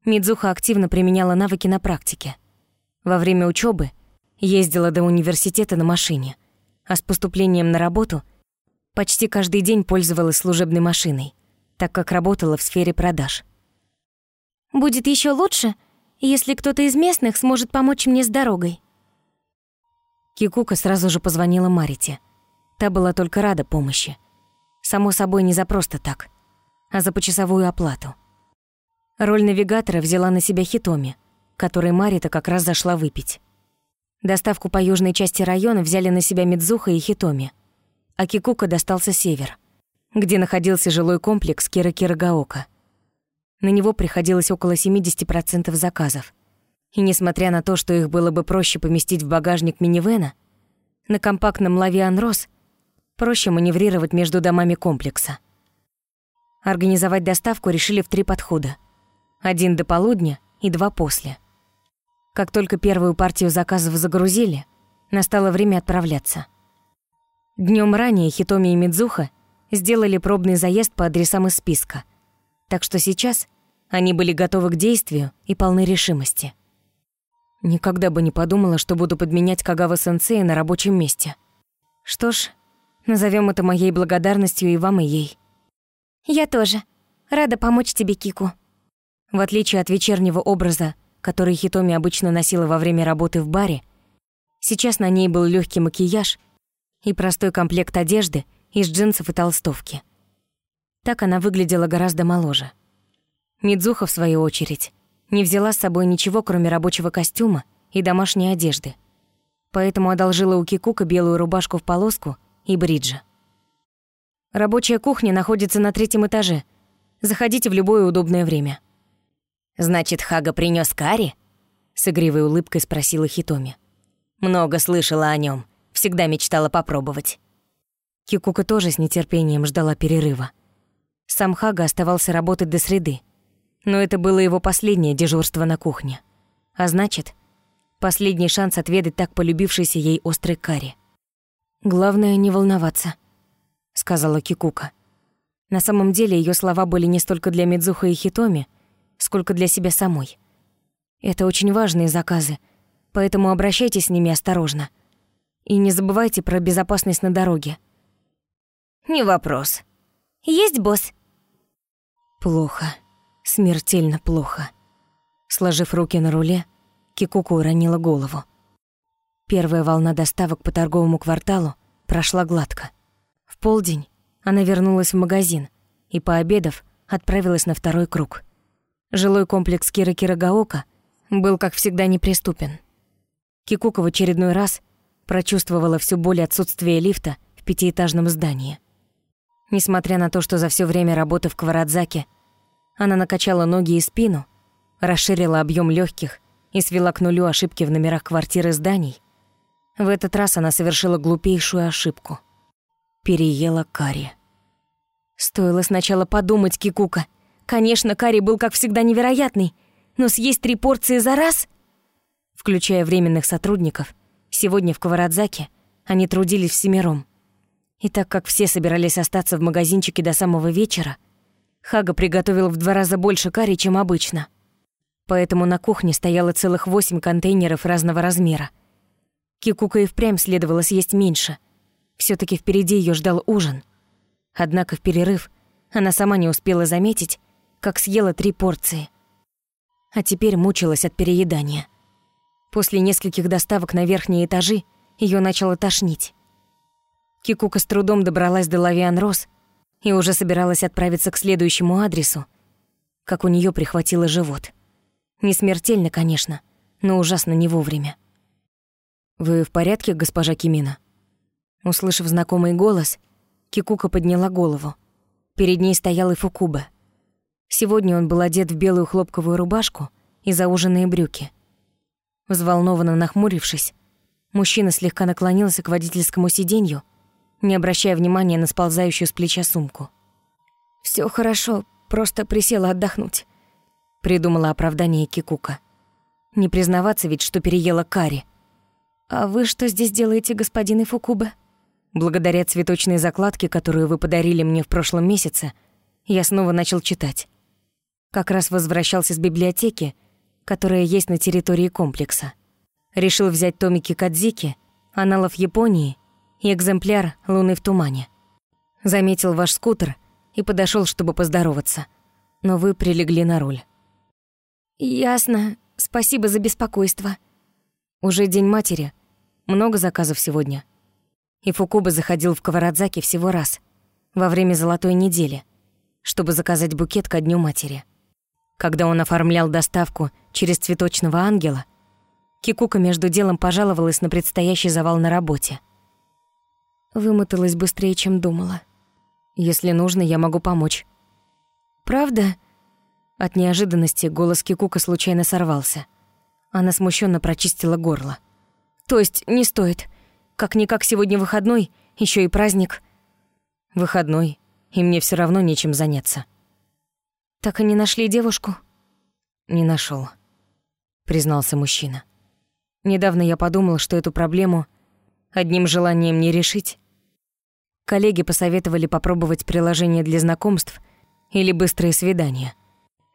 Мидзуха активно применяла навыки на практике. Во время учебы ездила до университета на машине, а с поступлением на работу почти каждый день пользовалась служебной машиной так как работала в сфере продаж. «Будет еще лучше, если кто-то из местных сможет помочь мне с дорогой». Кикука сразу же позвонила Марите. Та была только рада помощи. Само собой, не за просто так, а за почасовую оплату. Роль навигатора взяла на себя Хитоми, которой Марита как раз зашла выпить. Доставку по южной части района взяли на себя Мидзуха и Хитоми, а Кикука достался север где находился жилой комплекс Кира-Кирагаока. На него приходилось около 70% заказов. И несмотря на то, что их было бы проще поместить в багажник минивэна, на компактном Лавиан Рос проще маневрировать между домами комплекса. Организовать доставку решили в три подхода. Один до полудня и два после. Как только первую партию заказов загрузили, настало время отправляться. Днем ранее Хитоми и Мидзуха сделали пробный заезд по адресам из списка, так что сейчас они были готовы к действию и полны решимости. Никогда бы не подумала, что буду подменять Кагава-сенсея на рабочем месте. Что ж, назовем это моей благодарностью и вам, и ей. Я тоже. Рада помочь тебе, Кику. В отличие от вечернего образа, который Хитоми обычно носила во время работы в баре, сейчас на ней был легкий макияж и простой комплект одежды из джинсов и толстовки. Так она выглядела гораздо моложе. Мидзуха, в свою очередь, не взяла с собой ничего, кроме рабочего костюма и домашней одежды, поэтому одолжила у Кикука белую рубашку в полоску и бриджи. Рабочая кухня находится на третьем этаже. Заходите в любое удобное время. «Значит, Хага принёс карри?» С игривой улыбкой спросила Хитоми. «Много слышала о нём. Всегда мечтала попробовать». Кикука тоже с нетерпением ждала перерыва. Сам Хага оставался работать до среды. Но это было его последнее дежурство на кухне. А значит, последний шанс отведать так полюбившийся ей острый карри. «Главное, не волноваться», — сказала Кикука. На самом деле ее слова были не столько для Мидзуха и Хитоми, сколько для себя самой. Это очень важные заказы, поэтому обращайтесь с ними осторожно. И не забывайте про безопасность на дороге. «Не вопрос. Есть босс?» Плохо. Смертельно плохо. Сложив руки на руле, Кикуку уронила голову. Первая волна доставок по торговому кварталу прошла гладко. В полдень она вернулась в магазин и, пообедав, отправилась на второй круг. Жилой комплекс Кира Кирагаока был, как всегда, неприступен. Кикука в очередной раз прочувствовала всю боль отсутствия лифта в пятиэтажном здании. Несмотря на то, что за все время работы в Кварадзаке она накачала ноги и спину, расширила объем легких и свела к нулю ошибки в номерах квартир и зданий, в этот раз она совершила глупейшую ошибку. Переела карри. Стоило сначала подумать, Кикука. Конечно, карри был, как всегда, невероятный, но съесть три порции за раз? Включая временных сотрудников, сегодня в Каварадзаке они трудились всемиром. И так как все собирались остаться в магазинчике до самого вечера, Хага приготовил в два раза больше карри, чем обычно. Поэтому на кухне стояло целых восемь контейнеров разного размера — Кикука и впрямь следовало съесть меньше. все таки впереди ее ждал ужин. Однако в перерыв она сама не успела заметить, как съела три порции. А теперь мучилась от переедания. После нескольких доставок на верхние этажи ее начало тошнить. Кикука с трудом добралась до Лавиан Рос и уже собиралась отправиться к следующему адресу, как у нее прихватило живот. Не смертельно, конечно, но ужасно не вовремя. «Вы в порядке, госпожа Кимина?» Услышав знакомый голос, Кикука подняла голову. Перед ней стоял и Фукуба. Сегодня он был одет в белую хлопковую рубашку и зауженные брюки. Взволнованно нахмурившись, мужчина слегка наклонился к водительскому сиденью, не обращая внимания на сползающую с плеча сумку. Все хорошо, просто присела отдохнуть», — придумала оправдание Кикука. Не признаваться ведь, что переела карри — «А вы что здесь делаете, господин Ифукуба?» Благодаря цветочной закладке, которую вы подарили мне в прошлом месяце, я снова начал читать. Как раз возвращался с библиотеки, которая есть на территории комплекса. Решил взять томики Кадзики, аналов Японии и экземпляр «Луны в тумане». Заметил ваш скутер и подошел, чтобы поздороваться. Но вы прилегли на руль. «Ясно. Спасибо за беспокойство». Уже День матери — много заказов сегодня. И Фукуба заходил в Каварадзаки всего раз, во время золотой недели, чтобы заказать букет ко Дню матери. Когда он оформлял доставку через цветочного ангела, Кикука между делом пожаловалась на предстоящий завал на работе. Вымоталась быстрее, чем думала. Если нужно, я могу помочь. Правда? От неожиданности голос Кикука случайно сорвался. Она смущенно прочистила горло. То есть не стоит. Как-никак сегодня выходной, еще и праздник. Выходной, и мне все равно нечем заняться. Так и не нашли девушку? Не нашел, признался мужчина. Недавно я подумал, что эту проблему одним желанием не решить, Коллеги посоветовали попробовать приложение для знакомств или быстрые свидания.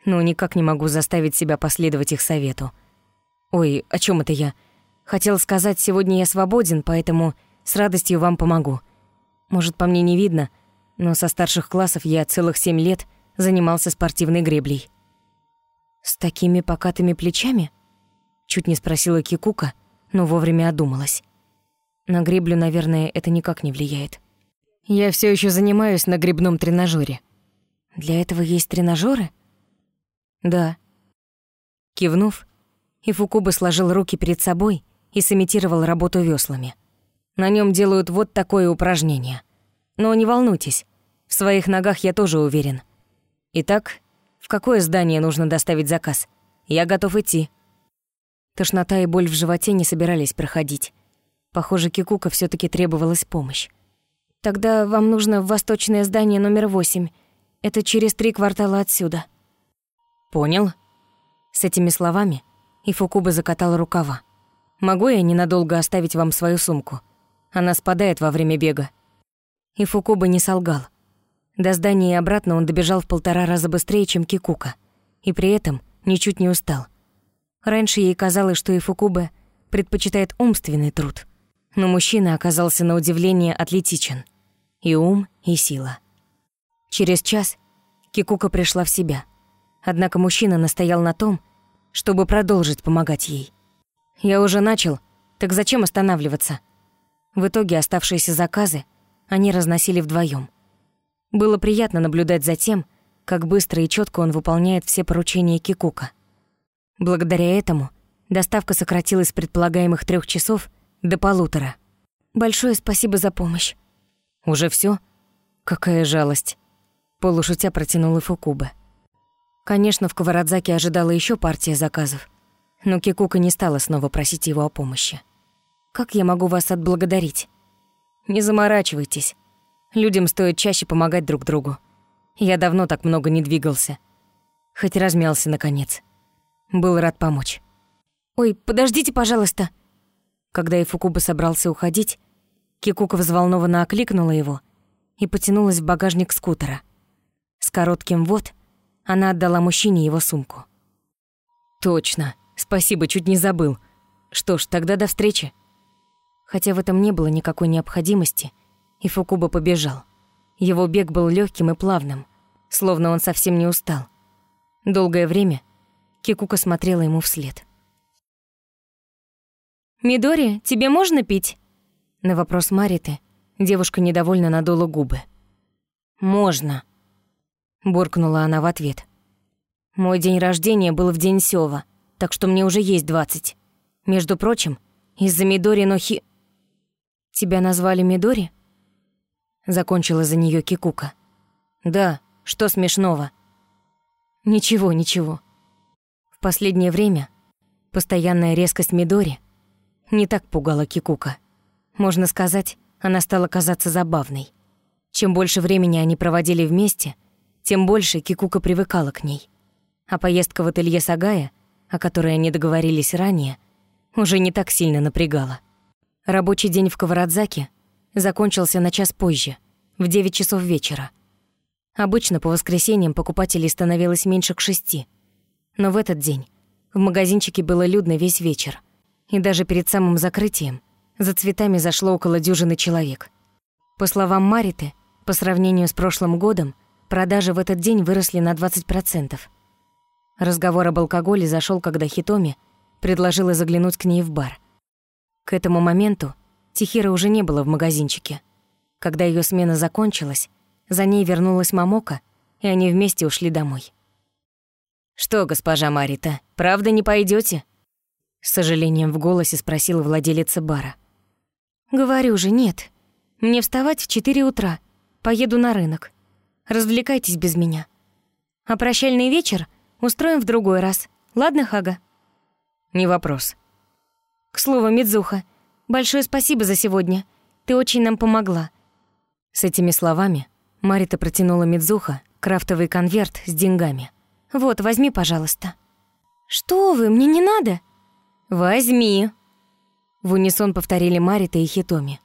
Но никак не могу заставить себя последовать их совету. Ой, о чем это я? Хотел сказать, сегодня я свободен, поэтому с радостью вам помогу. Может, по мне не видно, но со старших классов я целых семь лет занимался спортивной греблей. «С такими покатыми плечами?» Чуть не спросила Кикука, но вовремя одумалась. На греблю, наверное, это никак не влияет. Я все еще занимаюсь на грибном тренажере. Для этого есть тренажеры? Да. Кивнув, Ифукуба сложил руки перед собой и сымитировал работу веслами. На нем делают вот такое упражнение. Но не волнуйтесь, в своих ногах я тоже уверен. Итак, в какое здание нужно доставить заказ? Я готов идти. Тошнота и боль в животе не собирались проходить. Похоже, Кикука все таки требовалась помощь. «Тогда вам нужно в восточное здание номер восемь. Это через три квартала отсюда». «Понял». С этими словами Ифукуба закатал рукава. «Могу я ненадолго оставить вам свою сумку? Она спадает во время бега». Ифукуба не солгал. До здания и обратно он добежал в полтора раза быстрее, чем Кикука. И при этом ничуть не устал. Раньше ей казалось, что Ифукуба предпочитает умственный труд. Но мужчина оказался на удивление атлетичен. И ум, и сила. Через час Кикука пришла в себя. Однако мужчина настоял на том, чтобы продолжить помогать ей. «Я уже начал, так зачем останавливаться?» В итоге оставшиеся заказы они разносили вдвоем. Было приятно наблюдать за тем, как быстро и четко он выполняет все поручения Кикука. Благодаря этому доставка сократилась с предполагаемых трех часов до полутора. «Большое спасибо за помощь». «Уже все? Какая жалость!» Полушутя протянула Фукуба. Конечно, в Каварадзаке ожидала еще партия заказов, но Кикука не стала снова просить его о помощи. «Как я могу вас отблагодарить?» «Не заморачивайтесь. Людям стоит чаще помогать друг другу. Я давно так много не двигался. Хоть размялся, наконец. Был рад помочь. «Ой, подождите, пожалуйста!» Когда Ифукуба собрался уходить, Кикука взволнованно окликнула его и потянулась в багажник скутера. С коротким «вот» она отдала мужчине его сумку. «Точно. Спасибо, чуть не забыл. Что ж, тогда до встречи». Хотя в этом не было никакой необходимости — и Фукуба побежал. Его бег был легким и плавным, словно он совсем не устал. Долгое время Кикука смотрела ему вслед. «Мидори, тебе можно пить?» На вопрос Мариты девушка недовольно надула губы. «Можно», — буркнула она в ответ. «Мой день рождения был в день Сёва, так что мне уже есть двадцать. Между прочим, из-за Мидори Нохи...» «Тебя назвали Мидори?» Закончила за нее Кикука. Да, что смешного? Ничего, ничего. В последнее время постоянная резкость Мидори не так пугала Кикука. Можно сказать, она стала казаться забавной. Чем больше времени они проводили вместе, тем больше Кикука привыкала к ней. А поездка в ателье Сагая, о которой они договорились ранее, уже не так сильно напрягала. Рабочий день в Каварадзаке закончился на час позже, в 9 часов вечера. Обычно по воскресеньям покупателей становилось меньше к шести. Но в этот день в магазинчике было людно весь вечер. И даже перед самым закрытием за цветами зашло около дюжины человек. По словам Мариты, по сравнению с прошлым годом, продажи в этот день выросли на 20%. Разговор об алкоголе зашел, когда Хитоми предложила заглянуть к ней в бар. К этому моменту Тихира уже не было в магазинчике. Когда ее смена закончилась, за ней вернулась Мамока, и они вместе ушли домой. «Что, госпожа Марита, правда не пойдете? С сожалением в голосе спросила владелица бара. «Говорю же, нет. Мне вставать в четыре утра. Поеду на рынок. Развлекайтесь без меня. А прощальный вечер устроим в другой раз. Ладно, Хага?» «Не вопрос». «К слову, Мидзуха, большое спасибо за сегодня. Ты очень нам помогла. С этими словами Марита протянула Мидзуха крафтовый конверт с деньгами. «Вот, возьми, пожалуйста». «Что вы, мне не надо». «Возьми». В унисон повторили Марита и Хитоми.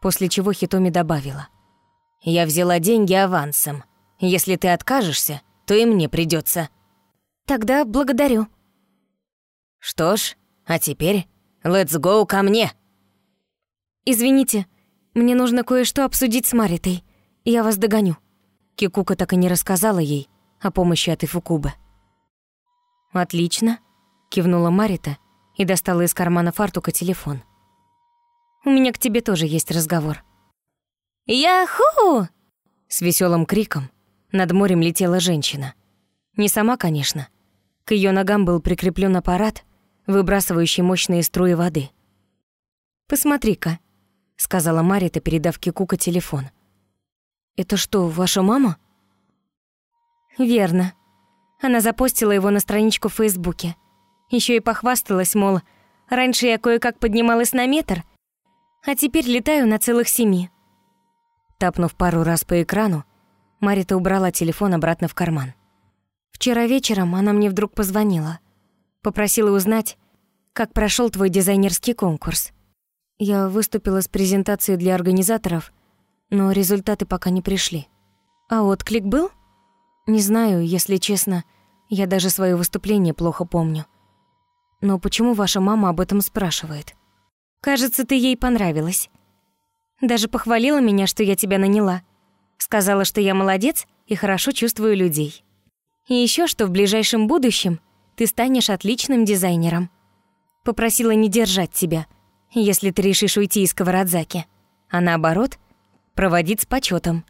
После чего Хитоми добавила. Я взяла деньги авансом. Если ты откажешься, то и мне придется. Тогда благодарю. Что ж, а теперь let's go ко мне. Извините, мне нужно кое-что обсудить с Маритой. Я вас догоню. Кикука так и не рассказала ей о помощи от Ифукубы. «Отлично», — кивнула Марита и достала из кармана фартука телефон. «У меня к тебе тоже есть разговор». «Яху!» С веселым криком над морем летела женщина. Не сама, конечно. К ее ногам был прикреплен аппарат, выбрасывающий мощные струи воды. «Посмотри-ка», — сказала Марита, передав Кикука телефон. «Это что, ваша мама?» «Верно. Она запостила его на страничку в Фейсбуке. Еще и похвасталась, мол, раньше я кое-как поднималась на метр, а теперь летаю на целых семи». Тапнув пару раз по экрану, Марита убрала телефон обратно в карман. Вчера вечером она мне вдруг позвонила. Попросила узнать, как прошел твой дизайнерский конкурс. Я выступила с презентацией для организаторов, но результаты пока не пришли. А отклик был? Не знаю, если честно, я даже свое выступление плохо помню. Но почему ваша мама об этом спрашивает? Кажется, ты ей понравилась. Даже похвалила меня, что я тебя наняла. Сказала, что я молодец и хорошо чувствую людей. И еще, что в ближайшем будущем ты станешь отличным дизайнером. Попросила не держать тебя, если ты решишь уйти из Каварадзаки, а наоборот, проводить с почетом,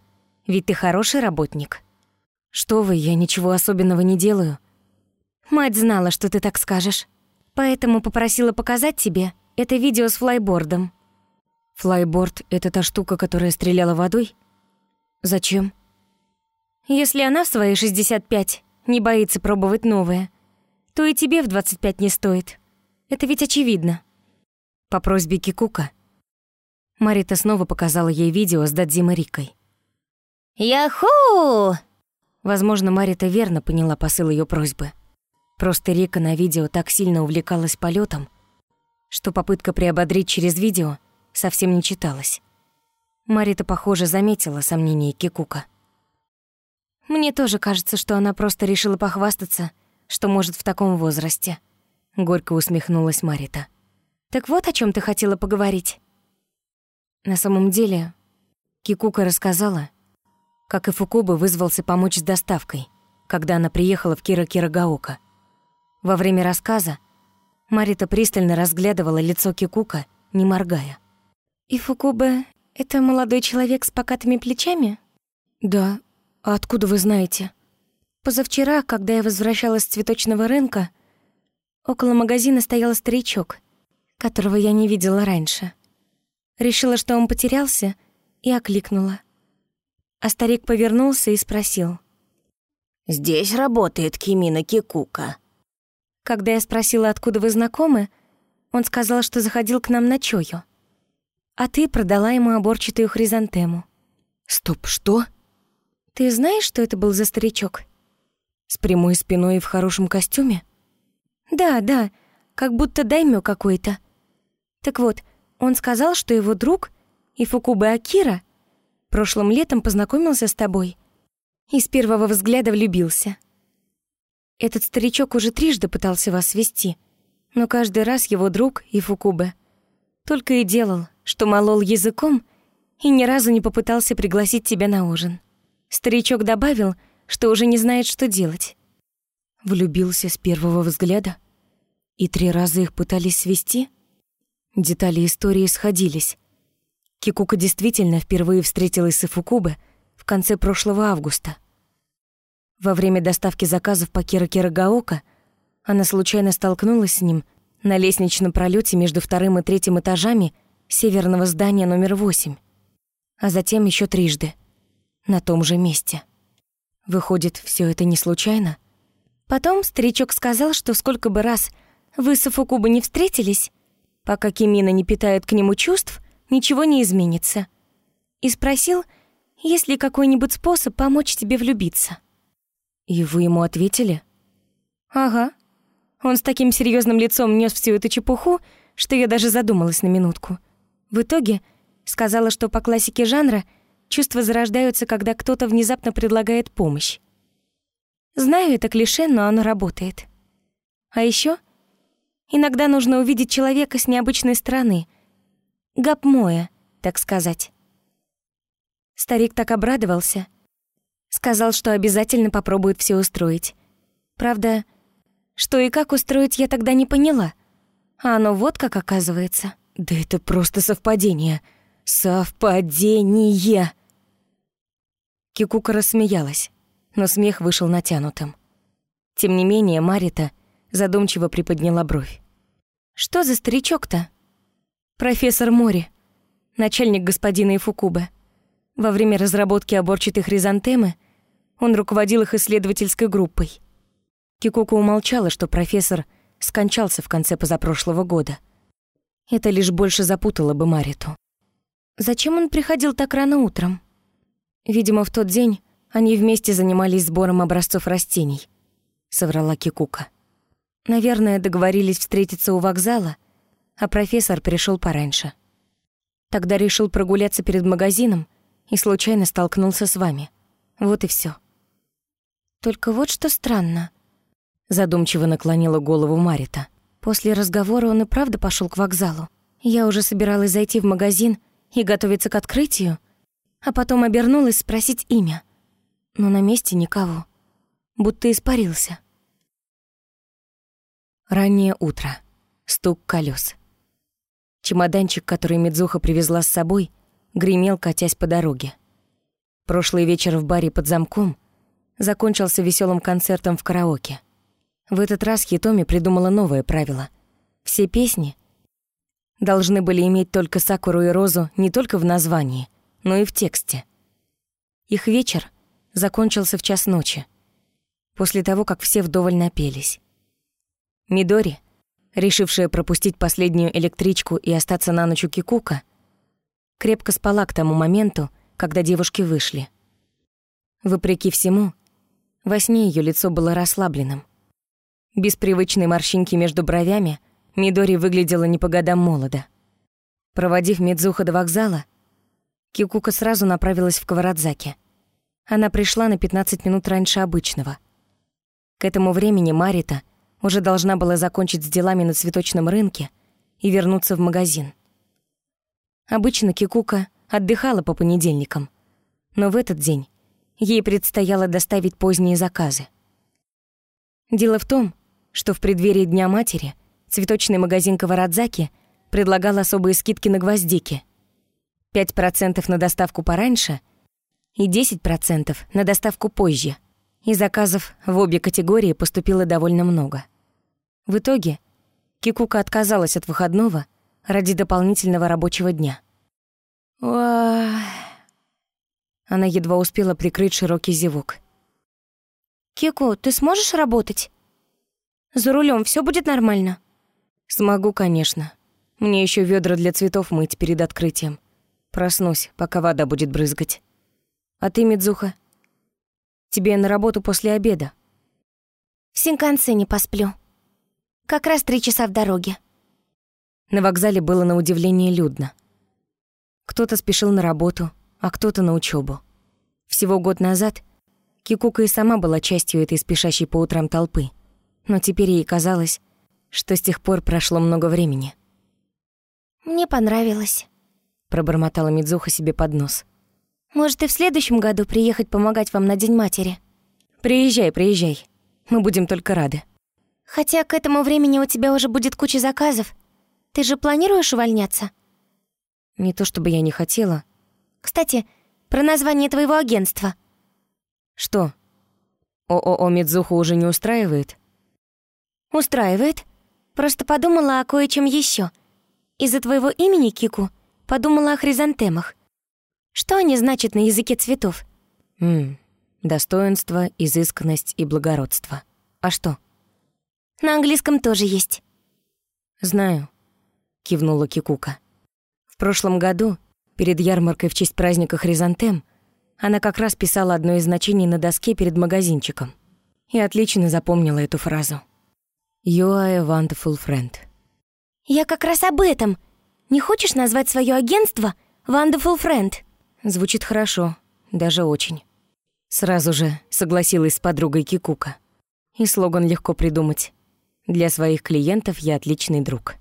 ведь ты хороший работник. Что вы, я ничего особенного не делаю. Мать знала, что ты так скажешь, поэтому попросила показать тебе это видео с флайбордом. Флайборд — это та штука, которая стреляла водой? Зачем? Если она в свои 65 не боится пробовать новое, то и тебе в 25 не стоит. Это ведь очевидно. По просьбе Кикука. Марита снова показала ей видео с Дадзимой Рикой. «Яху!» Возможно, Марита верно поняла посыл ее просьбы. Просто Рика на видео так сильно увлекалась полетом, что попытка приободрить через видео — совсем не читалось. Марита, похоже, заметила сомнение Кикука. «Мне тоже кажется, что она просто решила похвастаться, что может в таком возрасте», — горько усмехнулась Марита. «Так вот о чем ты хотела поговорить». На самом деле, Кикука рассказала, как и Фукуба вызвался помочь с доставкой, когда она приехала в Кира-Кирагаока. Во время рассказа Марита пристально разглядывала лицо Кикука, не моргая. «И Фукубе — это молодой человек с покатыми плечами?» «Да. А откуда вы знаете?» «Позавчера, когда я возвращалась с цветочного рынка, около магазина стоял старичок, которого я не видела раньше. Решила, что он потерялся, и окликнула. А старик повернулся и спросил. «Здесь работает Кимина Кикука». Когда я спросила, откуда вы знакомы, он сказал, что заходил к нам на чою а ты продала ему оборчатую хризантему». «Стоп, что?» «Ты знаешь, что это был за старичок?» «С прямой спиной и в хорошем костюме?» «Да, да, как будто даймё какой-то. Так вот, он сказал, что его друг, Ифукубе Акира, прошлым летом познакомился с тобой и с первого взгляда влюбился. Этот старичок уже трижды пытался вас свести, но каждый раз его друг, Ифукубе, только и делал, что молол языком и ни разу не попытался пригласить тебя на ужин. Старичок добавил, что уже не знает, что делать. Влюбился с первого взгляда? И три раза их пытались свести? Детали истории сходились. Кикука действительно впервые встретилась с Ифукубе в конце прошлого августа. Во время доставки заказов по Кира-Кирагаока она случайно столкнулась с ним на лестничном пролете между вторым и третьим этажами северного здания номер 8, а затем еще трижды, на том же месте. Выходит, все это не случайно? Потом старичок сказал, что сколько бы раз вы с Афукуба не встретились, пока Кимина не питает к нему чувств, ничего не изменится. И спросил, есть ли какой-нибудь способ помочь тебе влюбиться. И вы ему ответили? Ага. Он с таким серьезным лицом нес всю эту чепуху, что я даже задумалась на минутку — в итоге сказала, что по классике жанра Чувства зарождаются, когда кто-то внезапно предлагает помощь. Знаю, это клише, но оно работает. А еще иногда нужно увидеть человека с необычной стороны. Гапмоя, так сказать. Старик так обрадовался. Сказал, что обязательно попробует все устроить. Правда, что и как устроить я тогда не поняла. А оно вот как оказывается. Да это просто совпадение. Совпадение! Кикука рассмеялась, но смех вышел натянутым. Тем не менее, Марита задумчиво приподняла бровь. «Что за старичок-то?» «Профессор Мори, начальник господина Ифукубе. Во время разработки оборчатой хризантемы он руководил их исследовательской группой. Кикука умолчала, что профессор скончался в конце позапрошлого года. Это лишь больше запутало бы Мариту. Зачем он приходил так рано утром? Видимо, в тот день они вместе занимались сбором образцов растений, соврала Кикука. Наверное, договорились встретиться у вокзала, а профессор пришел пораньше. Тогда решил прогуляться перед магазином и случайно столкнулся с вами. Вот и все. Только вот что странно задумчиво наклонила голову Марита. После разговора он и правда пошел к вокзалу. Я уже собиралась зайти в магазин и готовиться к открытию, а потом обернулась спросить имя. Но на месте никого. Будто испарился. Раннее утро. Стук колес. Чемоданчик, который Медзуха привезла с собой, гремел, катясь по дороге. Прошлый вечер в баре под замком закончился веселым концертом в караоке. В этот раз Хитоми придумала новое правило. Все песни должны были иметь только Сакуру и Розу не только в названии, но и в тексте. Их вечер закончился в час ночи, после того, как все вдоволь напелись. Мидори, решившая пропустить последнюю электричку и остаться на ночь у Кикука, крепко спала к тому моменту, когда девушки вышли. Вопреки всему, во сне ее лицо было расслабленным. Без привычной морщинки между бровями Мидори выглядела не по годам молодо. Проводив Мидзуха до вокзала, Кикука сразу направилась в Каварадзаки. Она пришла на 15 минут раньше обычного. К этому времени Марита уже должна была закончить с делами на цветочном рынке и вернуться в магазин. Обычно Кикука отдыхала по понедельникам, но в этот день ей предстояло доставить поздние заказы. Дело в том, что в преддверии Дня матери цветочный магазин Каварадзаки предлагал особые скидки на гвоздики. 5% на доставку пораньше и 10% на доставку позже. И заказов в обе категории поступило довольно много. В итоге Кикука отказалась от выходного ради дополнительного рабочего дня. Она едва успела прикрыть широкий зевок. «Кику, ты сможешь работать?» За рулем все будет нормально?» «Смогу, конечно. Мне еще ведра для цветов мыть перед открытием. Проснусь, пока вода будет брызгать. А ты, Мидзуха? Тебе на работу после обеда?» «В Синкансе не посплю. Как раз три часа в дороге». На вокзале было на удивление людно. Кто-то спешил на работу, а кто-то на учебу. Всего год назад Кикука и сама была частью этой спешащей по утрам толпы но теперь ей казалось, что с тех пор прошло много времени. «Мне понравилось», — пробормотала Мидзуха себе под нос. «Может, и в следующем году приехать помогать вам на День матери?» «Приезжай, приезжай. Мы будем только рады». «Хотя к этому времени у тебя уже будет куча заказов. Ты же планируешь увольняться?» «Не то чтобы я не хотела». «Кстати, про название твоего агентства». «Что? ООО «Мидзуху» уже не устраивает?» «Устраивает. Просто подумала о кое-чем еще. Из-за твоего имени, Кику, подумала о хризантемах. Что они значат на языке цветов?» «Ммм, достоинство, изысканность и благородство. А что?» «На английском тоже есть». «Знаю», — кивнула Кикука. «В прошлом году, перед ярмаркой в честь праздника хризантем, она как раз писала одно из значений на доске перед магазинчиком и отлично запомнила эту фразу. You are a wonderful friend. Я как раз об этом. Не хочешь назвать свое агентство Wonderful Friend? Звучит хорошо, даже очень. Сразу же согласилась с подругой Кикука. И слоган легко придумать. Для своих клиентов я отличный друг.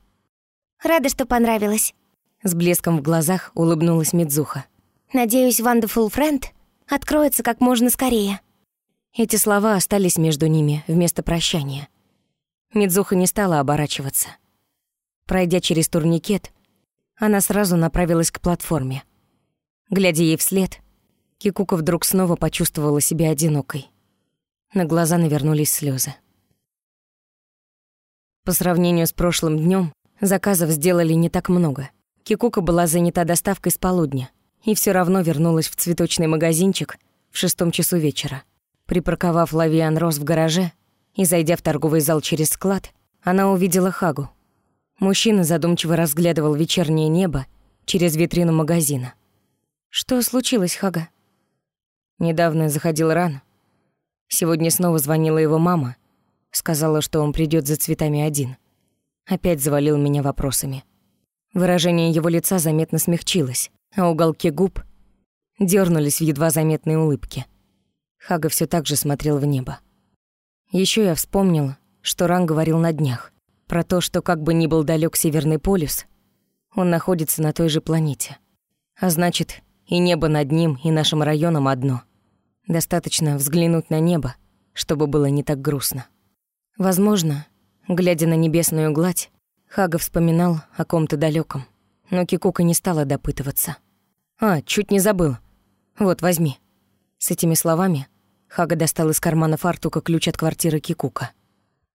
Рада, что понравилось. С блеском в глазах улыбнулась Мидзуха. Надеюсь, Wonderful Friend откроется как можно скорее. Эти слова остались между ними вместо прощания. Мидзуха не стала оборачиваться. Пройдя через турникет, она сразу направилась к платформе. Глядя ей вслед, Кикука вдруг снова почувствовала себя одинокой. На глаза навернулись слезы. По сравнению с прошлым днем заказов сделали не так много. Кикука была занята доставкой с полудня и все равно вернулась в цветочный магазинчик в шестом часу вечера. Припарковав Лавиан Рос в гараже и зайдя в торговый зал через склад, она увидела Хагу. Мужчина задумчиво разглядывал вечернее небо через витрину магазина. «Что случилось, Хага?» Недавно заходил рано. Сегодня снова звонила его мама. Сказала, что он придет за цветами один. Опять завалил меня вопросами. Выражение его лица заметно смягчилось, а уголки губ дернулись в едва заметной улыбке. Хага все так же смотрел в небо. Еще я вспомнила, что Ран говорил на днях про то, что как бы ни был далек Северный полюс, он находится на той же планете. А значит, и небо над ним, и нашим районом одно — Достаточно взглянуть на небо, чтобы было не так грустно. Возможно, глядя на небесную гладь, Хага вспоминал о ком-то далеком, но Кикука не стала допытываться. «А, чуть не забыл. Вот, возьми». С этими словами Хага достал из кармана фартука ключ от квартиры Кикука.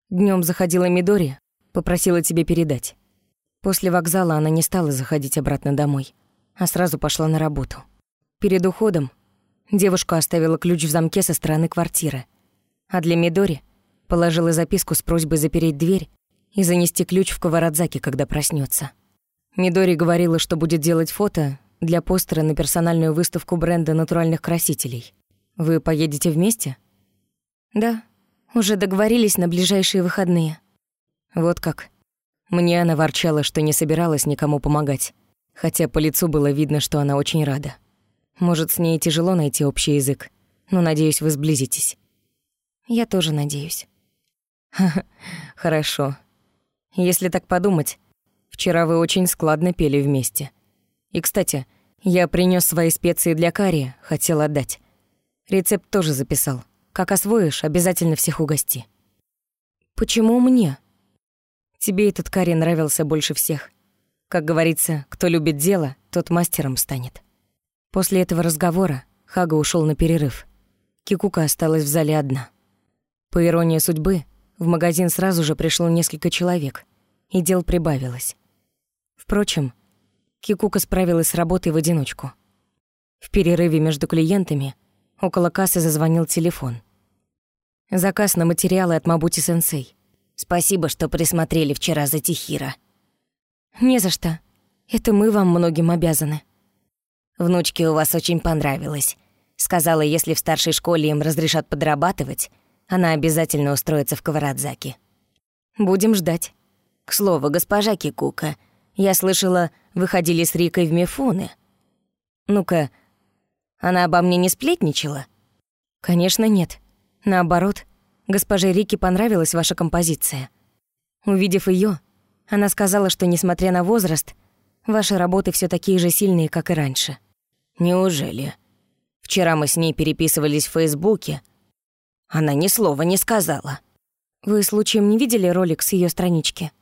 Днем заходила Мидори, попросила тебе передать. После вокзала она не стала заходить обратно домой, а сразу пошла на работу. Перед уходом Девушка оставила ключ в замке со стороны квартиры. А для Мидори положила записку с просьбой запереть дверь и занести ключ в Каварадзаки, когда проснется. Мидори говорила, что будет делать фото для постера на персональную выставку бренда натуральных красителей. Вы поедете вместе? Да, уже договорились на ближайшие выходные. Вот как. Мне она ворчала, что не собиралась никому помогать, хотя по лицу было видно, что она очень рада. Может, с ней тяжело найти общий язык, но, надеюсь, вы сблизитесь. Я тоже надеюсь. Хорошо. Если так подумать, вчера вы очень складно пели вместе. И, кстати, я принес свои специи для карри, хотел отдать. Рецепт тоже записал. Как освоишь, обязательно всех угости. Почему мне? Тебе этот карри нравился больше всех. Как говорится, кто любит дело, тот мастером станет. После этого разговора Хага ушел на перерыв. Кикука осталась в зале одна. По иронии судьбы, в магазин сразу же пришло несколько человек, и дел прибавилось. Впрочем, Кикука справилась с работой в одиночку. В перерыве между клиентами около кассы зазвонил телефон. Заказ на материалы от Мабути-сенсей. Спасибо, что присмотрели вчера за Тихира. Не за что. Это мы вам многим обязаны. Внучке у вас очень понравилось. Сказала, если в старшей школе им разрешат подрабатывать, она обязательно устроится в Каварадзаки. Будем ждать. К слову, госпожа Кикука, я слышала, вы ходили с Рикой в Мифуны. Ну-ка, она обо мне не сплетничала? Конечно, нет. Наоборот, госпоже Рике понравилась ваша композиция. Увидев ее, она сказала, что, несмотря на возраст, ваши работы все такие же сильные, как и раньше. Неужели? Вчера мы с ней переписывались в Фейсбуке. Она ни слова не сказала. Вы случаем не видели ролик с ее странички?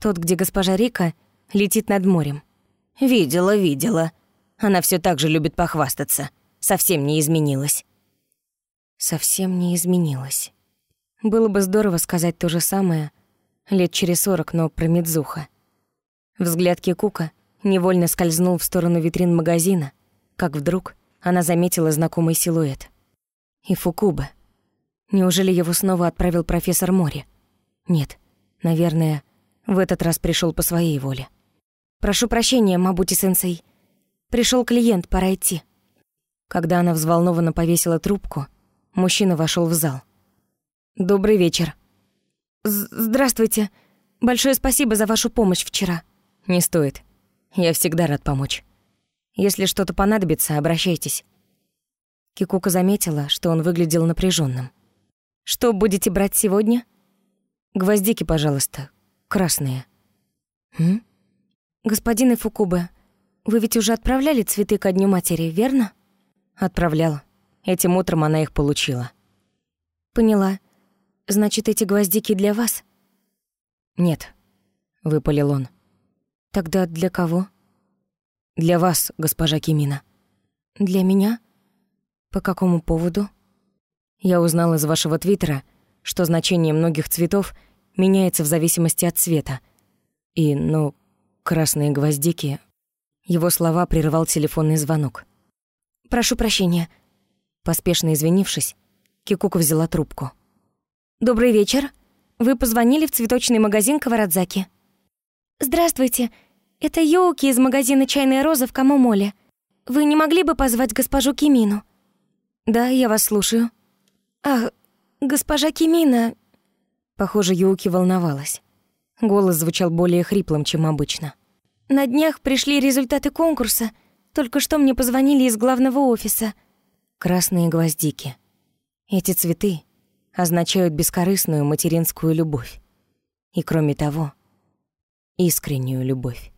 Тот, где госпожа Рика летит над морем. Видела, видела. Она все так же любит похвастаться. Совсем не изменилась. Совсем не изменилась. Было бы здорово сказать то же самое лет через сорок, но про Мидзуха. Взгляд Кикука невольно скользнул в сторону витрин магазина — как вдруг она заметила знакомый силуэт. И Фукуба. Неужели его снова отправил профессор Мори? Нет, наверное, в этот раз пришел по своей воле. «Прошу прощения, Мабути-сенсей. Пришел клиент, пора идти». Когда она взволнованно повесила трубку, мужчина вошел в зал. «Добрый вечер». «Здравствуйте. Большое спасибо за вашу помощь вчера». «Не стоит. Я всегда рад помочь». Если что-то понадобится, обращайтесь». Кикука заметила, что он выглядел напряженным. «Что будете брать сегодня?» «Гвоздики, пожалуйста, красные». «М?» «Господин Ифукубе, вы ведь уже отправляли цветы ко Дню Матери, верно?» «Отправлял. Этим утром она их получила». «Поняла. Значит, эти гвоздики для вас?» «Нет», — выпалил он. «Тогда для кого?» «Для вас, госпожа Кимина». «Для меня? По какому поводу?» «Я узнал из вашего твиттера, что значение многих цветов меняется в зависимости от цвета. И, ну, красные гвоздики...» Его слова прервал телефонный звонок. «Прошу прощения». Поспешно извинившись, Кикука взяла трубку. «Добрый вечер. Вы позвонили в цветочный магазин Каварадзаки». «Здравствуйте. Это Йоуки из магазина «Чайная роза» в Камомоле. Вы не могли бы позвать госпожу Кимину?» «Да, я вас слушаю». «Ах, госпожа Кимина...» Похоже, Йоуки волновалась. Голос звучал более хриплым, чем обычно. «На днях пришли результаты конкурса. Только что мне позвонили из главного офиса». Красные гвоздики. Эти цветы означают бескорыстную материнскую любовь. И кроме того, искреннюю любовь.